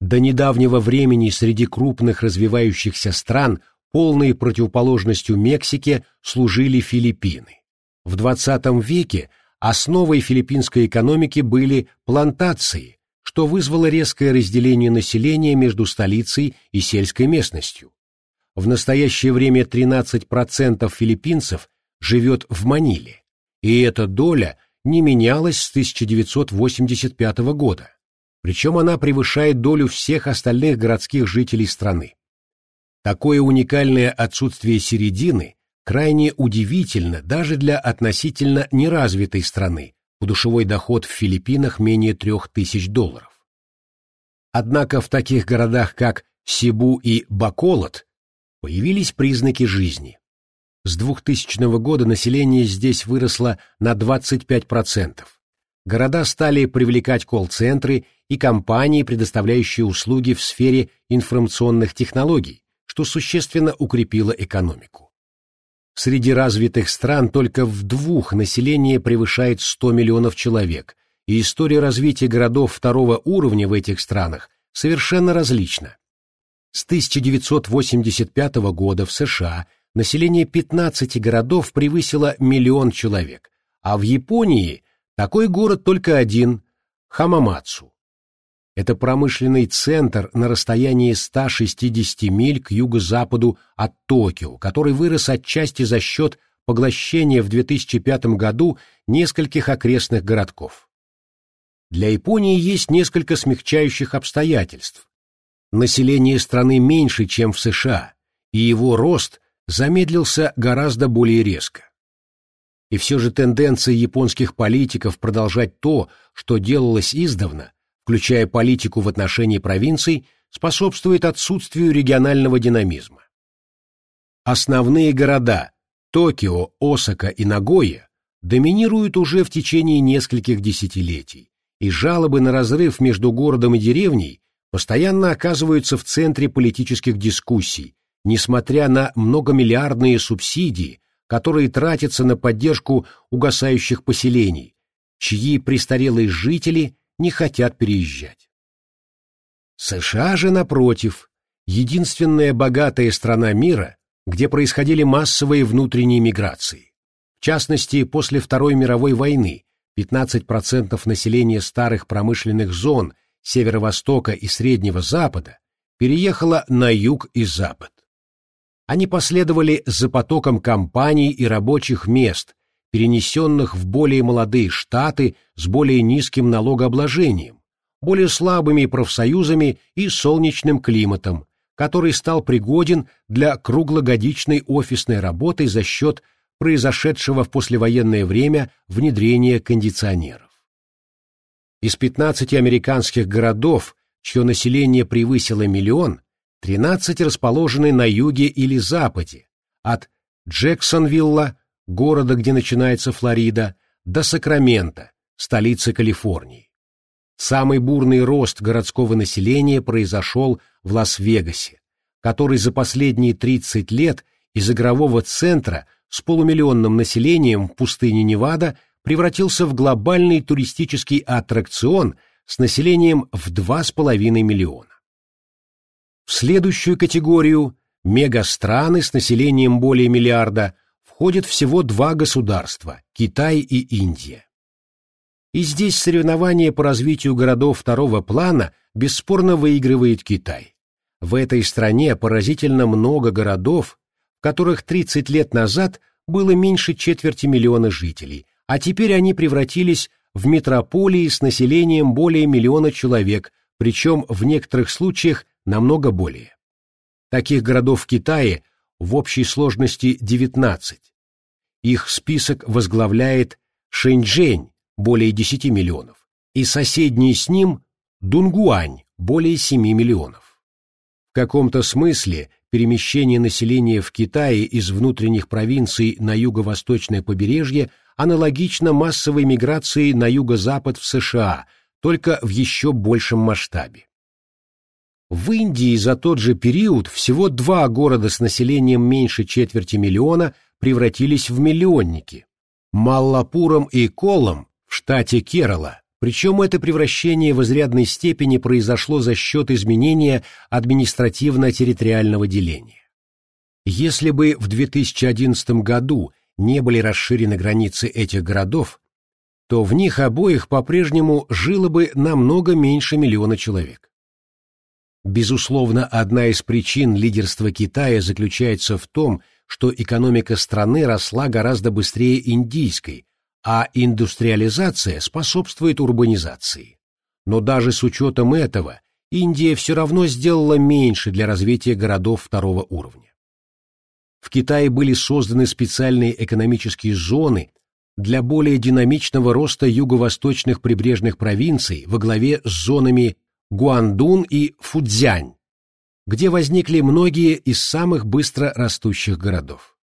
До недавнего времени среди крупных развивающихся стран полной противоположностью Мексике служили Филиппины. В XX веке основой филиппинской экономики были плантации, что вызвало резкое разделение населения между столицей и сельской местностью. В настоящее время 13% филиппинцев живет в Маниле, и эта доля не менялась с 1985 года, причем она превышает долю всех остальных городских жителей страны. Такое уникальное отсутствие середины крайне удивительно даже для относительно неразвитой страны, подушевой доход в Филиппинах менее трех тысяч долларов. Однако в таких городах, как Сибу и Баколот, появились признаки жизни. С 2000 года население здесь выросло на 25%. Города стали привлекать колл-центры и компании, предоставляющие услуги в сфере информационных технологий, что существенно укрепило экономику. Среди развитых стран только в двух население превышает 100 миллионов человек, и история развития городов второго уровня в этих странах совершенно различна. С 1985 года в США население 15 городов превысило миллион человек, а в Японии такой город только один – Хамамацу. Это промышленный центр на расстоянии 160 миль к юго-западу от Токио, который вырос отчасти за счет поглощения в 2005 году нескольких окрестных городков. Для Японии есть несколько смягчающих обстоятельств. Население страны меньше, чем в США, и его рост замедлился гораздо более резко. И все же тенденция японских политиков продолжать то, что делалось издавна, включая политику в отношении провинций, способствует отсутствию регионального динамизма. Основные города Токио, Осака и Нагоя доминируют уже в течение нескольких десятилетий, и жалобы на разрыв между городом и деревней постоянно оказываются в центре политических дискуссий, несмотря на многомиллиардные субсидии, которые тратятся на поддержку угасающих поселений, чьи престарелые жители не хотят переезжать. США же, напротив, единственная богатая страна мира, где происходили массовые внутренние миграции. В частности, после Второй мировой войны 15% населения старых промышленных зон Северо-Востока и Среднего Запада переехало на юг и запад. Они последовали за потоком компаний и рабочих мест, перенесенных в более молодые штаты с более низким налогообложением, более слабыми профсоюзами и солнечным климатом, который стал пригоден для круглогодичной офисной работы за счет произошедшего в послевоенное время внедрения кондиционеров. Из 15 американских городов, чье население превысило миллион, 13 расположены на юге или западе, от Джексонвилла города, где начинается Флорида, до Сакрамента, столицы Калифорнии. Самый бурный рост городского населения произошел в Лас-Вегасе, который за последние 30 лет из игрового центра с полумиллионным населением в пустыне Невада превратился в глобальный туристический аттракцион с населением в 2,5 миллиона. В следующую категорию – мегастраны с населением более миллиарда – входят всего два государства – Китай и Индия. И здесь соревнование по развитию городов второго плана бесспорно выигрывает Китай. В этой стране поразительно много городов, в которых 30 лет назад было меньше четверти миллиона жителей, а теперь они превратились в метрополии с населением более миллиона человек, причем в некоторых случаях намного более. Таких городов в Китае в общей сложности 19. Их список возглавляет Шэньчжэнь, более 10 миллионов, и соседний с ним Дунгуань, более 7 миллионов. В каком-то смысле перемещение населения в Китае из внутренних провинций на юго-восточное побережье аналогично массовой миграции на юго-запад в США, только в еще большем масштабе. В Индии за тот же период всего два города с населением меньше четверти миллиона превратились в миллионники – Маллапуром и Колом в штате Керала, причем это превращение в изрядной степени произошло за счет изменения административно-территориального деления. Если бы в 2011 году не были расширены границы этих городов, то в них обоих по-прежнему жило бы намного меньше миллиона человек. Безусловно, одна из причин лидерства Китая заключается в том, что экономика страны росла гораздо быстрее индийской, а индустриализация способствует урбанизации. Но даже с учетом этого Индия все равно сделала меньше для развития городов второго уровня. В Китае были созданы специальные экономические зоны для более динамичного роста юго-восточных прибрежных провинций во главе с зонами Гуандун и Фудзянь, где возникли многие из самых быстро растущих городов.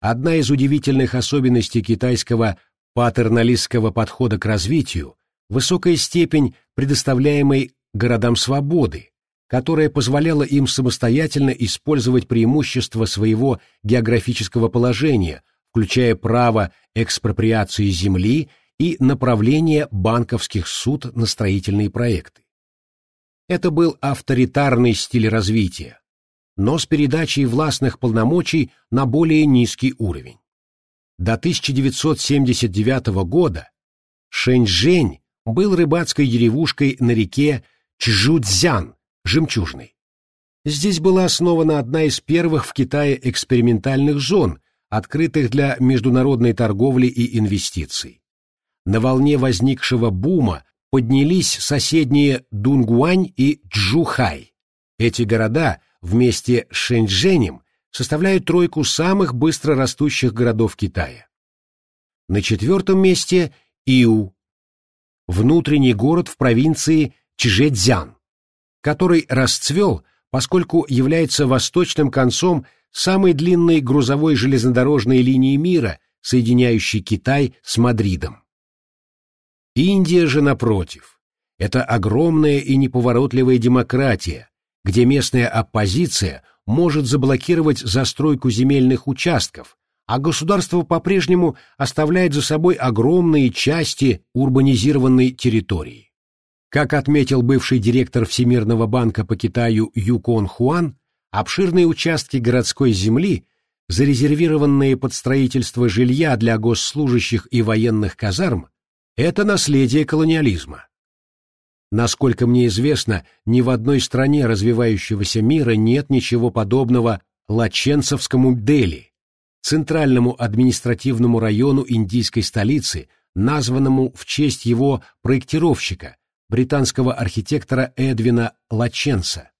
Одна из удивительных особенностей китайского патерналистского подхода к развитию – высокая степень предоставляемой городам свободы, которая позволяла им самостоятельно использовать преимущества своего географического положения, включая право экспроприации земли и направление банковских суд на строительные проекты. Это был авторитарный стиль развития, но с передачей властных полномочий на более низкий уровень. До 1979 года Шэньчжэнь был рыбацкой деревушкой на реке Чжуцзян, Жемчужной. Здесь была основана одна из первых в Китае экспериментальных зон, открытых для международной торговли и инвестиций. На волне возникшего бума поднялись соседние Дунгуань и Чжухай. Эти города вместе с Шэньчжэнем составляют тройку самых быстро растущих городов Китая. На четвертом месте Иу, внутренний город в провинции Чжэцзян, который расцвел, поскольку является восточным концом самой длинной грузовой железнодорожной линии мира, соединяющей Китай с Мадридом. Индия же, напротив, это огромная и неповоротливая демократия, где местная оппозиция – может заблокировать застройку земельных участков, а государство по-прежнему оставляет за собой огромные части урбанизированной территории. Как отметил бывший директор Всемирного банка по Китаю Юкон Хуан, обширные участки городской земли, зарезервированные под строительство жилья для госслужащих и военных казарм, это наследие колониализма. Насколько мне известно, ни в одной стране развивающегося мира нет ничего подобного Лаченцевскому Дели, центральному административному району индийской столицы, названному в честь его проектировщика, британского архитектора Эдвина Лаченса.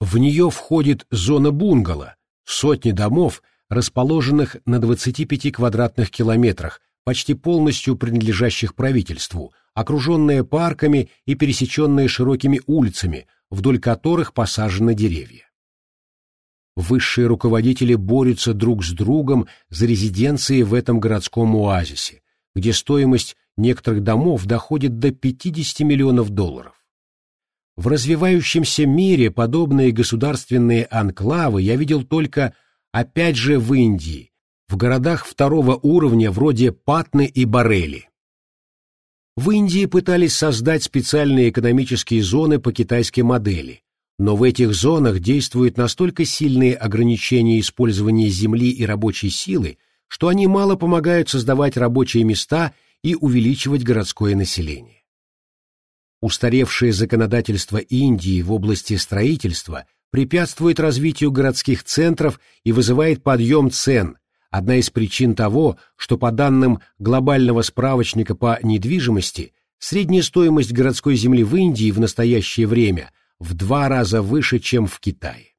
В нее входит зона бунгало, сотни домов, расположенных на 25 квадратных километрах, почти полностью принадлежащих правительству – окруженная парками и пересеченная широкими улицами, вдоль которых посажены деревья. Высшие руководители борются друг с другом за резиденции в этом городском оазисе, где стоимость некоторых домов доходит до 50 миллионов долларов. В развивающемся мире подобные государственные анклавы я видел только, опять же, в Индии, в городах второго уровня вроде Патны и Барели. В Индии пытались создать специальные экономические зоны по китайской модели, но в этих зонах действуют настолько сильные ограничения использования земли и рабочей силы, что они мало помогают создавать рабочие места и увеличивать городское население. Устаревшее законодательство Индии в области строительства препятствует развитию городских центров и вызывает подъем цен, одна из причин того, что по данным глобального справочника по недвижимости, средняя стоимость городской земли в Индии в настоящее время в два раза выше, чем в Китае.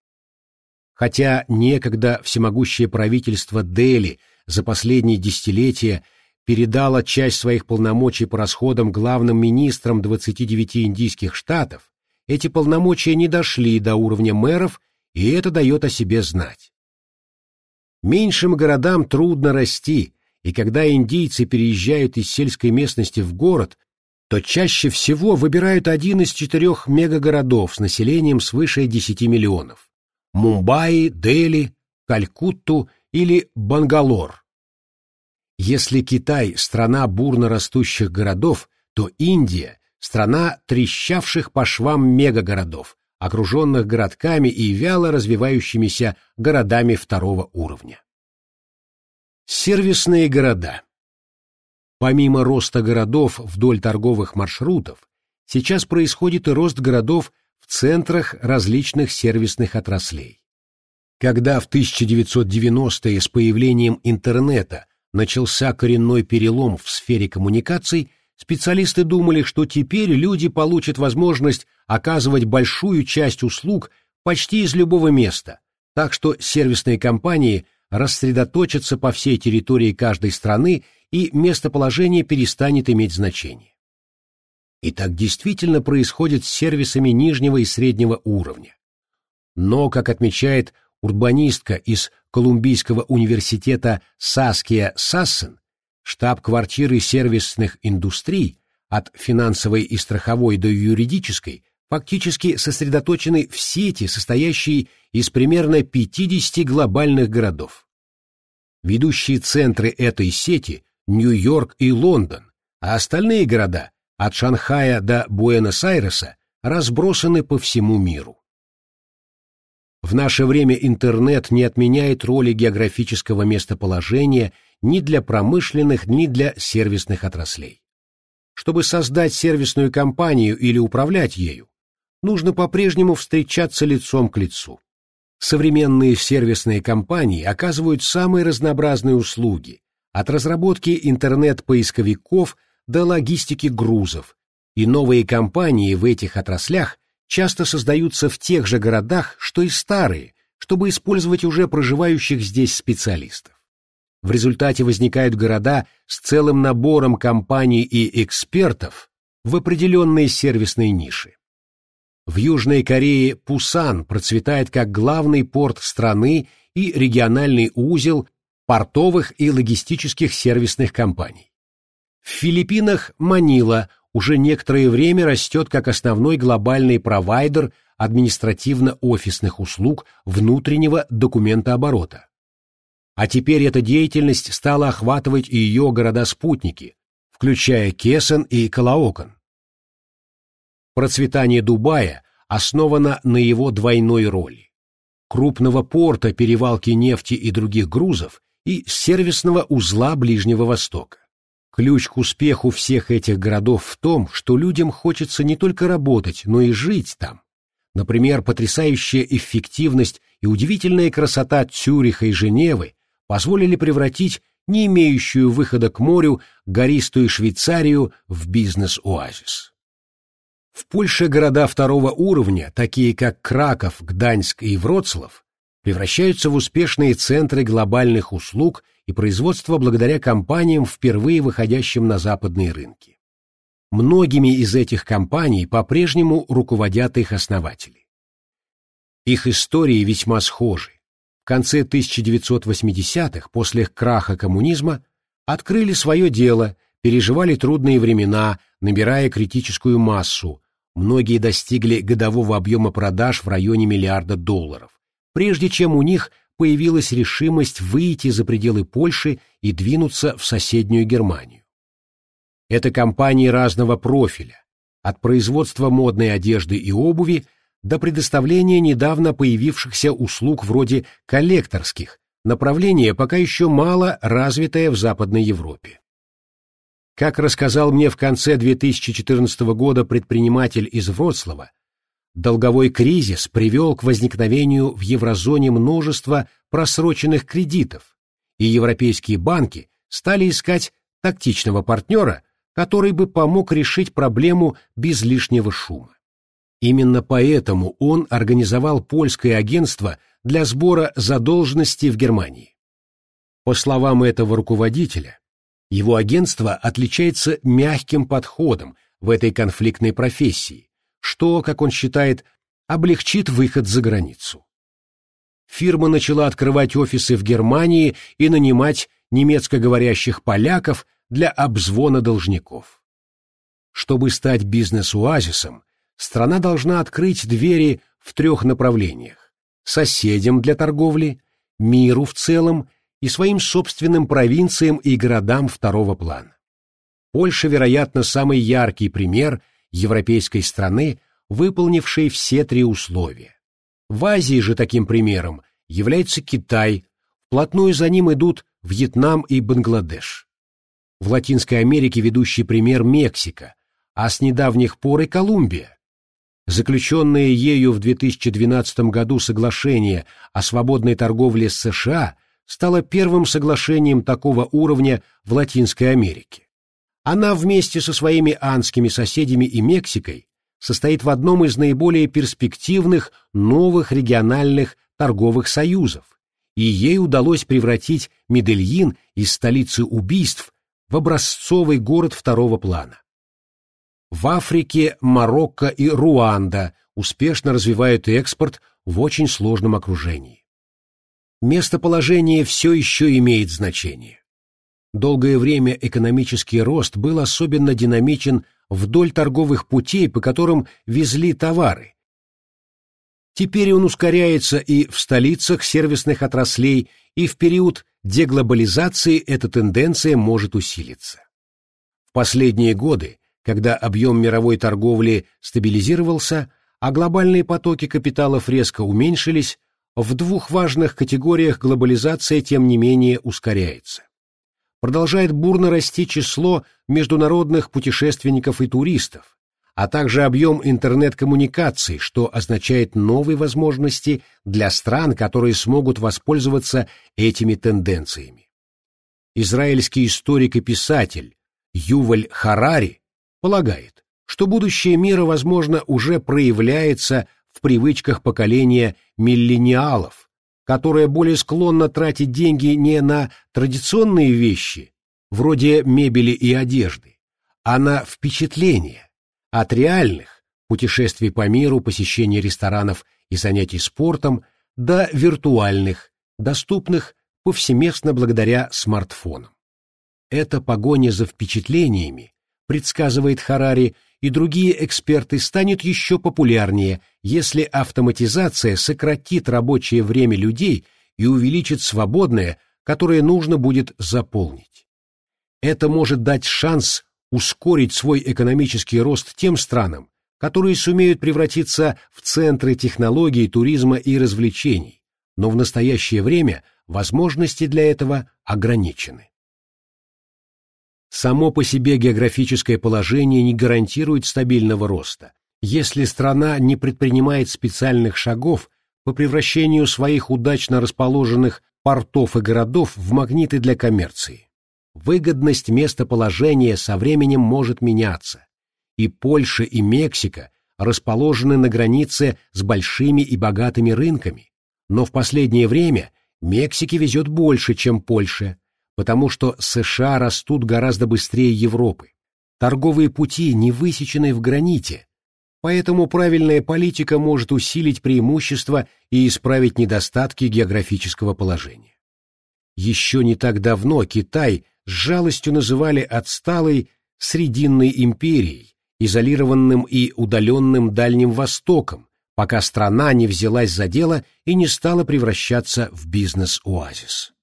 Хотя некогда всемогущее правительство Дели за последние десятилетия передало часть своих полномочий по расходам главным министрам 29 индийских штатов, эти полномочия не дошли до уровня мэров, и это дает о себе знать. Меньшим городам трудно расти, и когда индийцы переезжают из сельской местности в город, то чаще всего выбирают один из четырех мегагородов с населением свыше 10 миллионов – Мумбаи, Дели, Калькутту или Бангалор. Если Китай – страна бурно растущих городов, то Индия – страна трещавших по швам мегагородов, окруженных городками и вяло развивающимися городами второго уровня. Сервисные города Помимо роста городов вдоль торговых маршрутов, сейчас происходит и рост городов в центрах различных сервисных отраслей. Когда в 1990-е с появлением интернета начался коренной перелом в сфере коммуникаций, специалисты думали, что теперь люди получат возможность оказывать большую часть услуг почти из любого места, так что сервисные компании рассредоточатся по всей территории каждой страны и местоположение перестанет иметь значение. И так действительно происходит с сервисами нижнего и среднего уровня. Но, как отмечает урбанистка из Колумбийского университета Саския Сассен, штаб-квартиры сервисных индустрий, от финансовой и страховой до юридической, фактически сосредоточены в сети, состоящей из примерно 50 глобальных городов. Ведущие центры этой сети – Нью-Йорк и Лондон, а остальные города, от Шанхая до Буэнос-Айреса, разбросаны по всему миру. В наше время интернет не отменяет роли географического местоположения ни для промышленных, ни для сервисных отраслей. Чтобы создать сервисную компанию или управлять ею, нужно по-прежнему встречаться лицом к лицу. Современные сервисные компании оказывают самые разнообразные услуги, от разработки интернет-поисковиков до логистики грузов, и новые компании в этих отраслях часто создаются в тех же городах, что и старые, чтобы использовать уже проживающих здесь специалистов. В результате возникают города с целым набором компаний и экспертов в определенные сервисные ниши. В Южной Корее Пусан процветает как главный порт страны и региональный узел портовых и логистических сервисных компаний. В Филиппинах Манила уже некоторое время растет как основной глобальный провайдер административно-офисных услуг внутреннего документооборота. А теперь эта деятельность стала охватывать и ее города-спутники, включая Кесен и Калаокан. Процветание Дубая основано на его двойной роли – крупного порта перевалки нефти и других грузов и сервисного узла Ближнего Востока. Ключ к успеху всех этих городов в том, что людям хочется не только работать, но и жить там. Например, потрясающая эффективность и удивительная красота Цюриха и Женевы позволили превратить не имеющую выхода к морю гористую Швейцарию в бизнес-оазис. В Польше города второго уровня, такие как Краков, Гданьск и Вроцлав, превращаются в успешные центры глобальных услуг и производства благодаря компаниям, впервые выходящим на западные рынки. Многими из этих компаний по-прежнему руководят их основатели. Их истории весьма схожи. Конце 1980-х, после краха коммунизма, открыли свое дело, переживали трудные времена, набирая критическую массу, многие достигли годового объема продаж в районе миллиарда долларов, прежде чем у них появилась решимость выйти за пределы Польши и двинуться в соседнюю Германию. Это компании разного профиля, от производства модной одежды и обуви до предоставления недавно появившихся услуг вроде коллекторских, направление пока еще мало развитое в Западной Европе. Как рассказал мне в конце 2014 года предприниматель из Вроцлава, долговой кризис привел к возникновению в еврозоне множества просроченных кредитов, и европейские банки стали искать тактичного партнера, который бы помог решить проблему без лишнего шума. Именно поэтому он организовал польское агентство для сбора задолженности в Германии. По словам этого руководителя, его агентство отличается мягким подходом в этой конфликтной профессии, что, как он считает, облегчит выход за границу. Фирма начала открывать офисы в Германии и нанимать немецкоговорящих поляков для обзвона должников. Чтобы стать бизнес-оазисом, страна должна открыть двери в трех направлениях – соседям для торговли, миру в целом и своим собственным провинциям и городам второго плана. Польша, вероятно, самый яркий пример европейской страны, выполнившей все три условия. В Азии же таким примером является Китай, вплотную за ним идут Вьетнам и Бангладеш. В Латинской Америке ведущий пример Мексика, а с недавних пор и Колумбия. Заключенное ею в 2012 году соглашение о свободной торговле с США стало первым соглашением такого уровня в Латинской Америке. Она вместе со своими анскими соседями и Мексикой состоит в одном из наиболее перспективных новых региональных торговых союзов, и ей удалось превратить Медельин из столицы убийств в образцовый город второго плана. В Африке Марокко и Руанда успешно развивают экспорт в очень сложном окружении. Местоположение все еще имеет значение. Долгое время экономический рост был особенно динамичен вдоль торговых путей, по которым везли товары. Теперь он ускоряется и в столицах сервисных отраслей, и в период деглобализации эта тенденция может усилиться. В последние годы, когда объем мировой торговли стабилизировался, а глобальные потоки капиталов резко уменьшились, в двух важных категориях глобализация, тем не менее, ускоряется продолжает бурно расти число международных путешественников и туристов, а также объем интернет-коммуникаций, что означает новые возможности для стран, которые смогут воспользоваться этими тенденциями. Израильский историк и писатель Юваль Харари полагает, что будущее мира, возможно, уже проявляется в привычках поколения миллениалов, которая более склонна тратить деньги не на традиционные вещи, вроде мебели и одежды, а на впечатления от реальных путешествий по миру, посещения ресторанов и занятий спортом до виртуальных, доступных повсеместно благодаря смартфонам. Эта погоня за впечатлениями, предсказывает Харари, и другие эксперты, станет еще популярнее, если автоматизация сократит рабочее время людей и увеличит свободное, которое нужно будет заполнить. Это может дать шанс ускорить свой экономический рост тем странам, которые сумеют превратиться в центры технологий, туризма и развлечений, но в настоящее время возможности для этого ограничены. Само по себе географическое положение не гарантирует стабильного роста, если страна не предпринимает специальных шагов по превращению своих удачно расположенных портов и городов в магниты для коммерции. Выгодность местоположения со временем может меняться, и Польша и Мексика расположены на границе с большими и богатыми рынками, но в последнее время Мексике везет больше, чем Польше, потому что США растут гораздо быстрее Европы. Торговые пути не высечены в граните, поэтому правильная политика может усилить преимущества и исправить недостатки географического положения. Еще не так давно Китай с жалостью называли отсталой Срединной империей, изолированным и удаленным Дальним Востоком, пока страна не взялась за дело и не стала превращаться в бизнес-оазис.